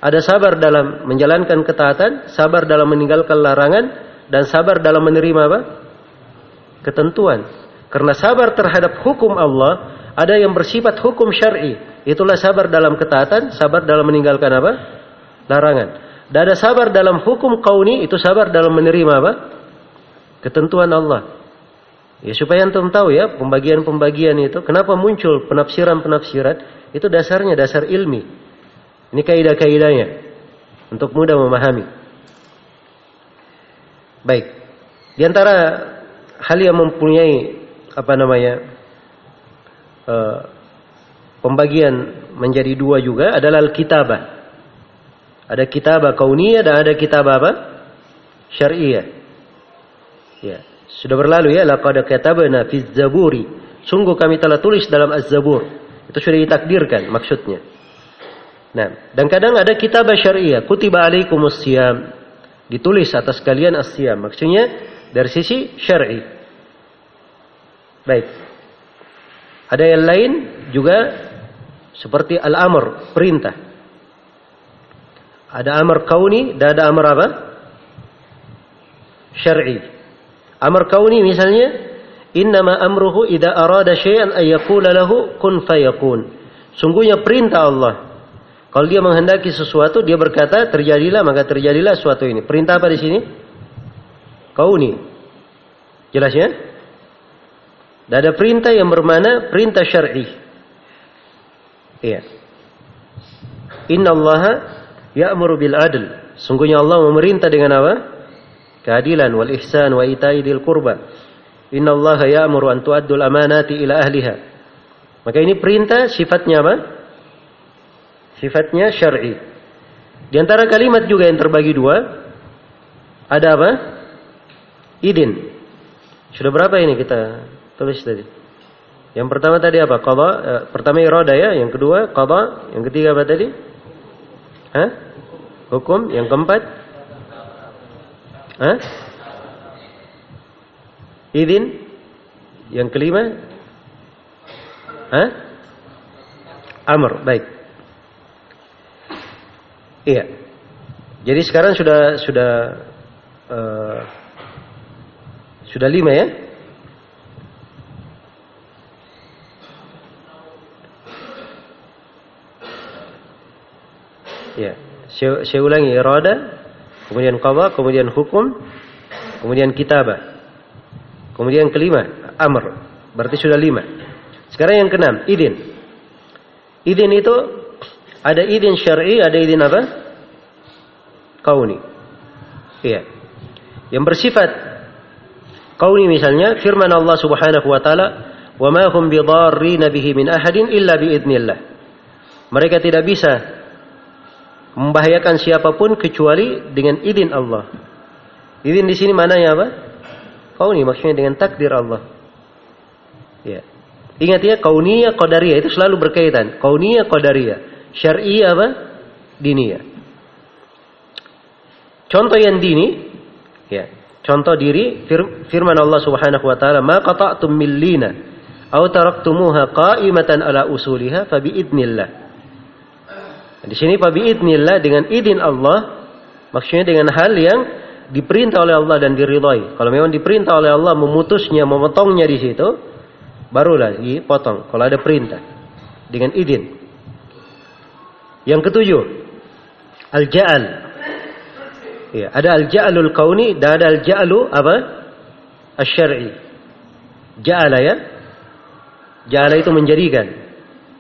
Ada sabar dalam menjalankan ketaatan, sabar dalam meninggalkan larangan, dan sabar dalam menerima apa? Ketentuan. Karena sabar terhadap hukum Allah ada yang bersifat hukum syar'i. Itulah sabar dalam ketaatan, sabar dalam meninggalkan apa? Larangan. Dan ada sabar dalam hukum kauni, itu sabar dalam menerima apa? Ketentuan Allah. Ya supaya antum tahu ya, pembagian-pembagian itu kenapa muncul penafsiran-penafsiran, itu dasarnya dasar ilmi. Ini kaidah-kaidahnya untuk mudah memahami. Baik. Di antara hal yang mempunyai apa namanya uh, pembagian menjadi dua juga adalah kitabah. Ada kitabah kauniyah dan ada kitabah apa? Syariah. Ya, sudah berlalu ya laqad katabna fi zaburi. Sungguh kami telah tulis dalam Az-Zabur. Itu sudah ditakdirkan maksudnya. Nah, dan kadang ada kitabah syariah, kutiba alaikumus siyam. Ditulis atas kalian as-siyam. Maksudnya dari sisi syar'i. Baik. Ada yang lain juga seperti al-amr, perintah. Ada amr kauni dan ada amr apa? Syar'i. Amr kauni misalnya, innama amruhu idza arada syai'an ay yaqula lahu kun fayakun. Sungguhnya perintah Allah. Kalau dia menghendaki sesuatu, dia berkata terjadilah maka terjadilah sesuatu ini. Perintah apa di sini? Kauni. Jelas ya? Dan ada perintah yang bermana perintah syar'i. Iya. Inna Allah ya'muru bil adl. Sungguhnya Allah memerintah dengan apa? Keadilan wal ihsan wa itai dil qurba. Inna Allah ya'muru an tu'addul amanati ila ahliha. Maka ini perintah sifatnya apa? Sifatnya syar'i. Di antara kalimat juga yang terbagi dua ada apa? Idin. Sudah berapa ini kita tulis tadi? Yang pertama tadi apa? Qadha. Eh, pertama irada ya, yang kedua qadha, yang ketiga apa tadi? Hah? Hukum, yang keempat? Hah? Izin? Yang kelima? Hah? Amr, baik. Iya. Jadi sekarang sudah sudah uh, sudah lima ya? Ya, saya, saya ulangi irada, kemudian qadha, kemudian hukum, kemudian kitabah. Kemudian kelima, amr. Berarti sudah lima. Sekarang yang keenam, idin. Idin itu ada idin syar'i, ada idin apa? Kauni. Iya. Yang bersifat kauni misalnya firman Allah Subhanahu wa taala, "Wa ma hum bidarrin bihi min ahadin illa bi idnillah." Mereka tidak bisa membahayakan siapa pun kecuali dengan izin Allah. Izin di sini mana ya apa? Kauni maksudnya dengan takdir Allah. Ya. Ingat ya, kauniyah qadariyah itu selalu berkaitan. Kauniyah qadariyah. Syar'i apa? Diniyah. Contoh yang dini, ya. Contoh diri firman Allah Subhanahu wa taala, "Ma qata'tum min lina aw taraktumuha qa'imatan ala usuliha fa bi idnillah." Di sini idnillah dengan izin Allah maksudnya dengan hal yang diperintah oleh Allah dan diridhai. Kalau memang diperintah oleh Allah memutusnya, memotongnya di situ, barulah dipotong. Kalau ada perintah dengan izin. Yang ketujuh, al-ja'al. Ya, ada al-ja'alul kauni dan ada al-ja'alu apa? Asy-syar'i. Ja'ala ya. Ja'ala itu menjadikan.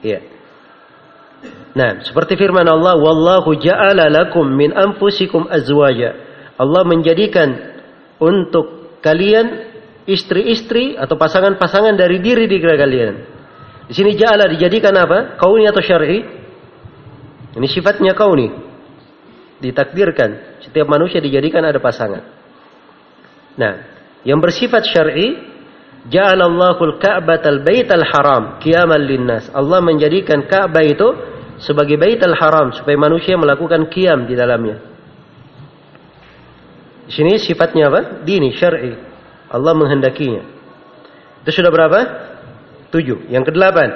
Ya. Nah, seperti firman Allah, "Wallahu ja'ala lakum min anfusikum azwaja." Allah menjadikan untuk kalian istri-istri atau pasangan-pasangan dari diri diri kalian. Di sini ja'ala dijadikan apa? Kauni atau syar'i? Ini sifatnya kauni. Ditakdirkan setiap manusia dijadikan ada pasangan. Nah, yang bersifat syar'i, ja'alallahu al-ka'batal baital haram qiyaman linnas. Allah menjadikan Ka'bah itu sebagai baitul haram supaya manusia melakukan kiam di dalamnya. Di sini sifatnya apa? Dini, syar'i. Allah menghendakinya. Itu sudah berapa? Tujuh. Yang kedelapan.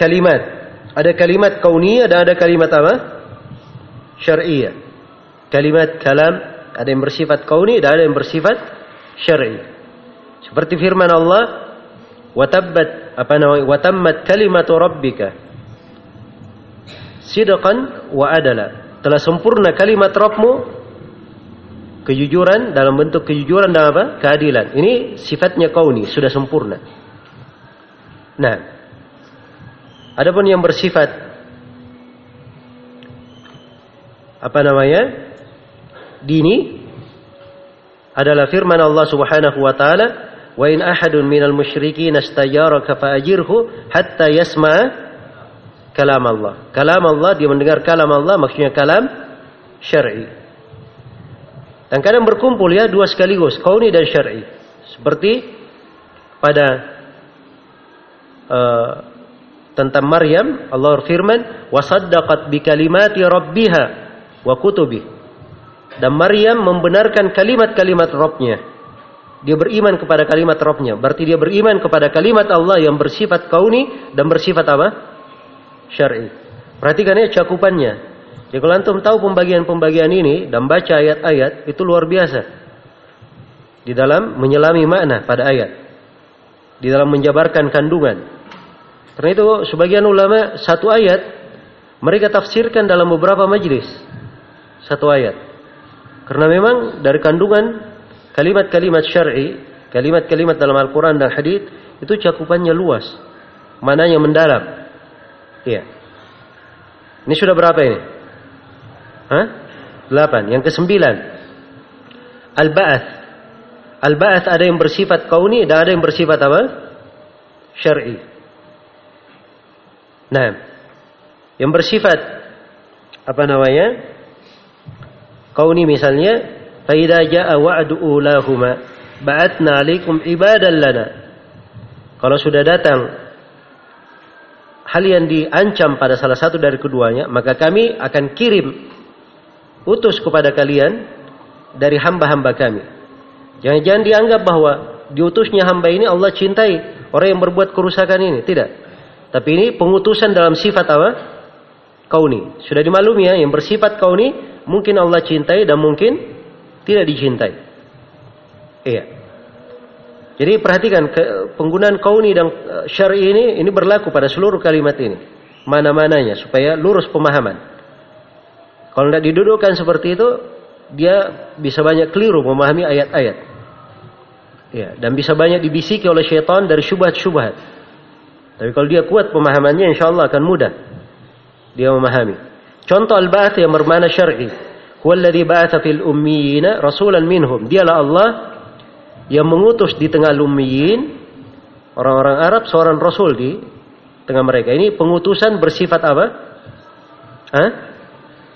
Kalimat. Ada kalimat kauniyah dan ada kalimat apa? Syar'iyah. Kalimat kalam ada yang bersifat kauni dan ada yang bersifat syar'i. Seperti firman Allah, watabbat apa namanya watammat kalimatu rabbika. Sidqan wa adala. Telah sempurna kalimat Rabbmu kejujuran dalam bentuk kejujuran dan apa? Keadilan. Ini sifatnya kauni sudah sempurna. Nah adapun yang bersifat apa namanya? Dini adalah firman Allah Subhanahu wa taala Wa in ahadun minal musyrikin astajaraka fa'ajirhu hatta yasma'a kalam Allah. Kalam dia mendengar kalam Allah maksudnya kalam syar'i. Dan kadang berkumpul ya dua sekaligus, kauni dan syar'i. Seperti pada uh, tentang Maryam Allah firman wasaddaqat rabbiha wa kutubi. Dan Maryam membenarkan kalimat-kalimat Rabbnya dia beriman kepada kalimat Rabbnya. Berarti dia beriman kepada kalimat Allah yang bersifat kauni dan bersifat apa? Syar'i. Perhatikan ya cakupannya. Jadi kalau antum tahu pembagian-pembagian ini dan baca ayat-ayat itu luar biasa. Di dalam menyelami makna pada ayat. Di dalam menjabarkan kandungan. Karena itu sebagian ulama satu ayat mereka tafsirkan dalam beberapa majlis. Satu ayat. Karena memang dari kandungan Kalimat-kalimat syar'i, kalimat-kalimat dalam Al-Quran dan Hadith itu cakupannya luas, mananya mendalam. Iya. Ini sudah berapa ini? Hah? Delapan. Yang kesembilan, al-ba'ath. Al-ba'ath ada yang bersifat kauni dan ada yang bersifat apa? Syar'i. Nah, yang bersifat apa namanya? Kauni misalnya فإذا جاء وعد أولاهما ba'atna 'alaikum ibadan lana. Kalau sudah datang hal yang diancam pada salah satu dari keduanya, maka kami akan kirim utus kepada kalian dari hamba-hamba kami. Jangan-jangan dianggap bahwa diutusnya hamba ini Allah cintai orang yang berbuat kerusakan ini. Tidak. Tapi ini pengutusan dalam sifat apa? Kauni. Sudah dimaklumi ya, yang bersifat kauni mungkin Allah cintai dan mungkin tidak dicintai. Iya. Jadi perhatikan penggunaan kauni dan uh, syar'i ini ini berlaku pada seluruh kalimat ini. Mana-mananya supaya lurus pemahaman. Kalau tidak didudukkan seperti itu, dia bisa banyak keliru memahami ayat-ayat. Ya, dan bisa banyak dibisiki oleh syaitan dari syubhat-syubhat. Tapi kalau dia kuat pemahamannya, insya Allah akan mudah dia memahami. Contoh al-ba'ath yang bermana syar'i. Huwallazi ba'atha fil ummiyina rasulan minhum. Dialah Allah yang mengutus di tengah lummiyin orang-orang Arab seorang rasul di tengah mereka. Ini pengutusan bersifat apa? Hah?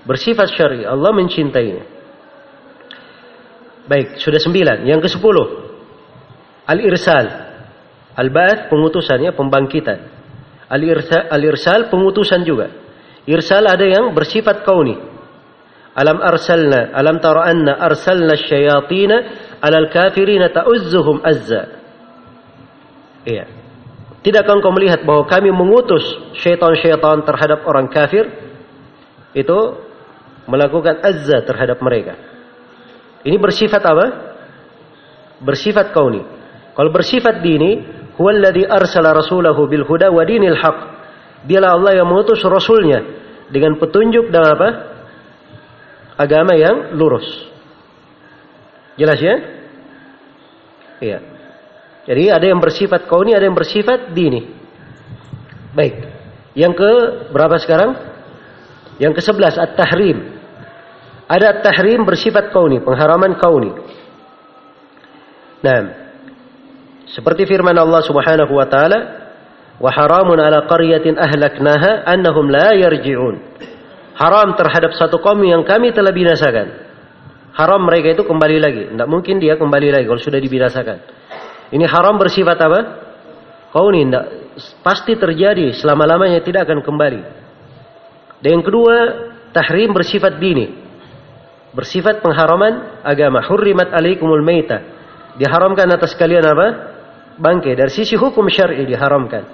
Bersifat syar'i. Allah mencintainya. Baik, sudah sembilan. Yang ke sepuluh. Al-irsal. Al-ba'ath pengutusannya pembangkitan. Al-irsal, al-irsal pengutusan juga. Irsal ada yang bersifat kauni. Alam arsalna, alam tara anna arsalna syayatina alal kafirina ta'uzzuhum azza. Iya. Tidakkah engkau melihat bahwa kami mengutus syaitan-syaitan terhadap orang kafir itu melakukan azza terhadap mereka. Ini bersifat apa? Bersifat kauni. Kalau bersifat dini, huwallazi arsala rasulahu bil huda wa dinil haq. Dialah Allah yang mengutus rasulnya dengan petunjuk dan apa? Agama yang lurus. Jelas ya? Iya. Jadi ada yang bersifat kauni, ada yang bersifat dini. Baik. Yang ke berapa sekarang? Yang ke sebelas at-tahrim. Ada at-tahrim bersifat kauni, pengharaman kauni. Nah, seperti firman Allah Subhanahu wa taala, "Wa haramun ala qaryatin ahlaknaha annahum la yarji'un." Haram terhadap satu kaum yang kami telah binasakan haram mereka itu kembali lagi. Tidak mungkin dia kembali lagi kalau sudah dibinasakan. Ini haram bersifat apa? Kau ini tidak pasti terjadi selama-lamanya tidak akan kembali. Dan yang kedua, tahrim bersifat dini. Bersifat pengharaman agama. Hurrimat alaikumul maita. Diharamkan atas kalian apa? Bangkai. Dari sisi hukum syar'i diharamkan.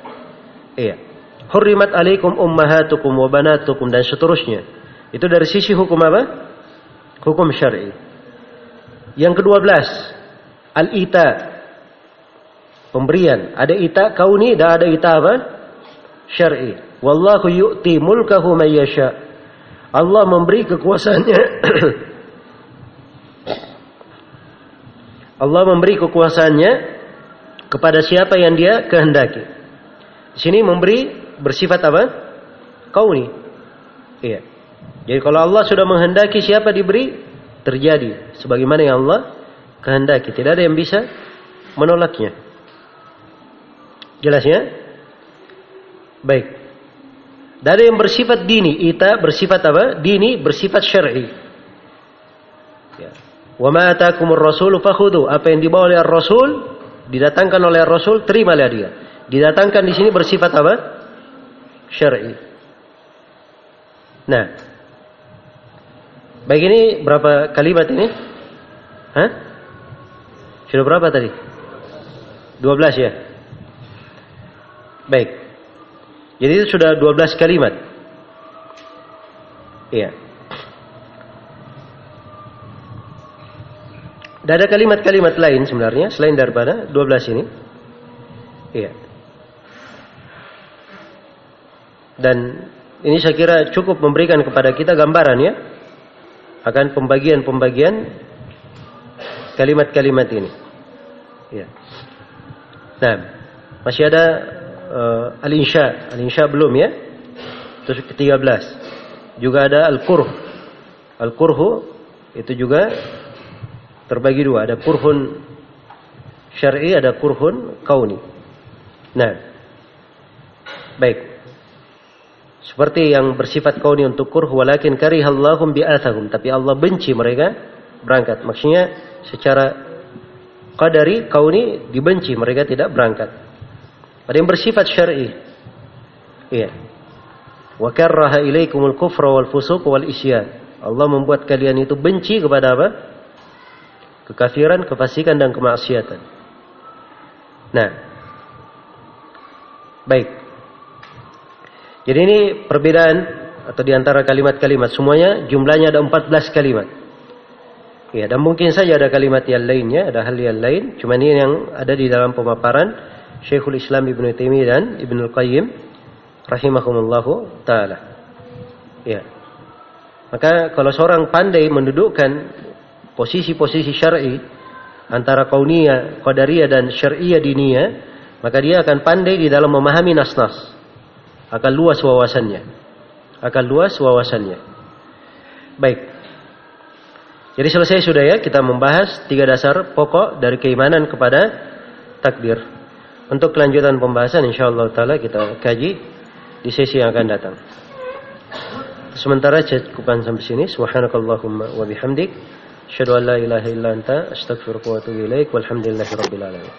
Iya. Hurrimat alaikum ummahatukum wa banatukum dan seterusnya. Itu dari sisi hukum apa? hukum syar'i. Yang kedua belas, al-ita. Pemberian. Ada ita kauni dan ada ita apa? Syar'i. Wallahu yu'ti mulkahu man yasha. Allah memberi kekuasaannya Allah memberi kekuasaannya kepada siapa yang dia kehendaki. Di sini memberi bersifat apa? Kauni. Iya. Jadi kalau Allah sudah menghendaki siapa diberi, terjadi sebagaimana yang Allah kehendaki. Tidak ada yang bisa menolaknya. Jelas ya? Baik. Ada yang bersifat dini, ita bersifat apa? Dini bersifat syar'i. Ya. Wa ma atakumur rasulu fakhudu. Apa yang dibawa oleh Rasul, didatangkan oleh Rasul, terimalah dia. Didatangkan di sini bersifat apa? Syar'i. Nah, Baik ini berapa kalimat ini? Hah? Sudah berapa tadi? 12 ya? Baik. Jadi itu sudah 12 kalimat. Iya. Dan ada kalimat-kalimat lain sebenarnya selain daripada 12 ini. Iya. Dan ini saya kira cukup memberikan kepada kita gambaran ya akan pembagian-pembagian kalimat-kalimat ini. Ya. Nah, masih ada uh, al-insya. Al-insya belum ya? Terus ke-13. Juga ada al-kurh. Al-kurhu itu juga terbagi dua. Ada kurhun syar'i, ada kurhun kauni. Nah, baik. Seperti yang bersifat kauni untuk kurh walakin karihallahum bi'athahum tapi Allah benci mereka berangkat. Maksudnya secara qadari kauni dibenci, mereka tidak berangkat. Ada yang bersifat syar'i. Iya. Wa karraha ilaikumul kufra wal fusuq wal isyan. Allah membuat kalian itu benci kepada apa? Kekafiran, kefasikan dan kemaksiatan. Nah. Baik. Jadi ini perbedaan atau di antara kalimat-kalimat semuanya jumlahnya ada 14 kalimat. Ya, dan mungkin saja ada kalimat yang lainnya, ada hal yang lain. Cuma ini yang ada di dalam pemaparan Syekhul Islam Ibnu Taimiyah dan Ibnu Qayyim rahimahumullahu taala. Ya. Maka kalau seorang pandai mendudukkan posisi-posisi syar'i antara kauniyah, qadariyah dan syar'iyah diniyah, maka dia akan pandai di dalam memahami nas-nas. Akan luas wawasannya. Akan luas wawasannya. Baik. Jadi selesai sudah ya kita membahas tiga dasar pokok dari keimanan kepada takdir. Untuk kelanjutan pembahasan insyaallah taala kita kaji di sesi yang akan datang. Sementara cukupkan sampai sini. Subhanakallahumma wa bihamdik. Asyhadu an la ilaha illa anta astaghfiruka wa atubu ilaik. Walhamdulillahirabbil alamin.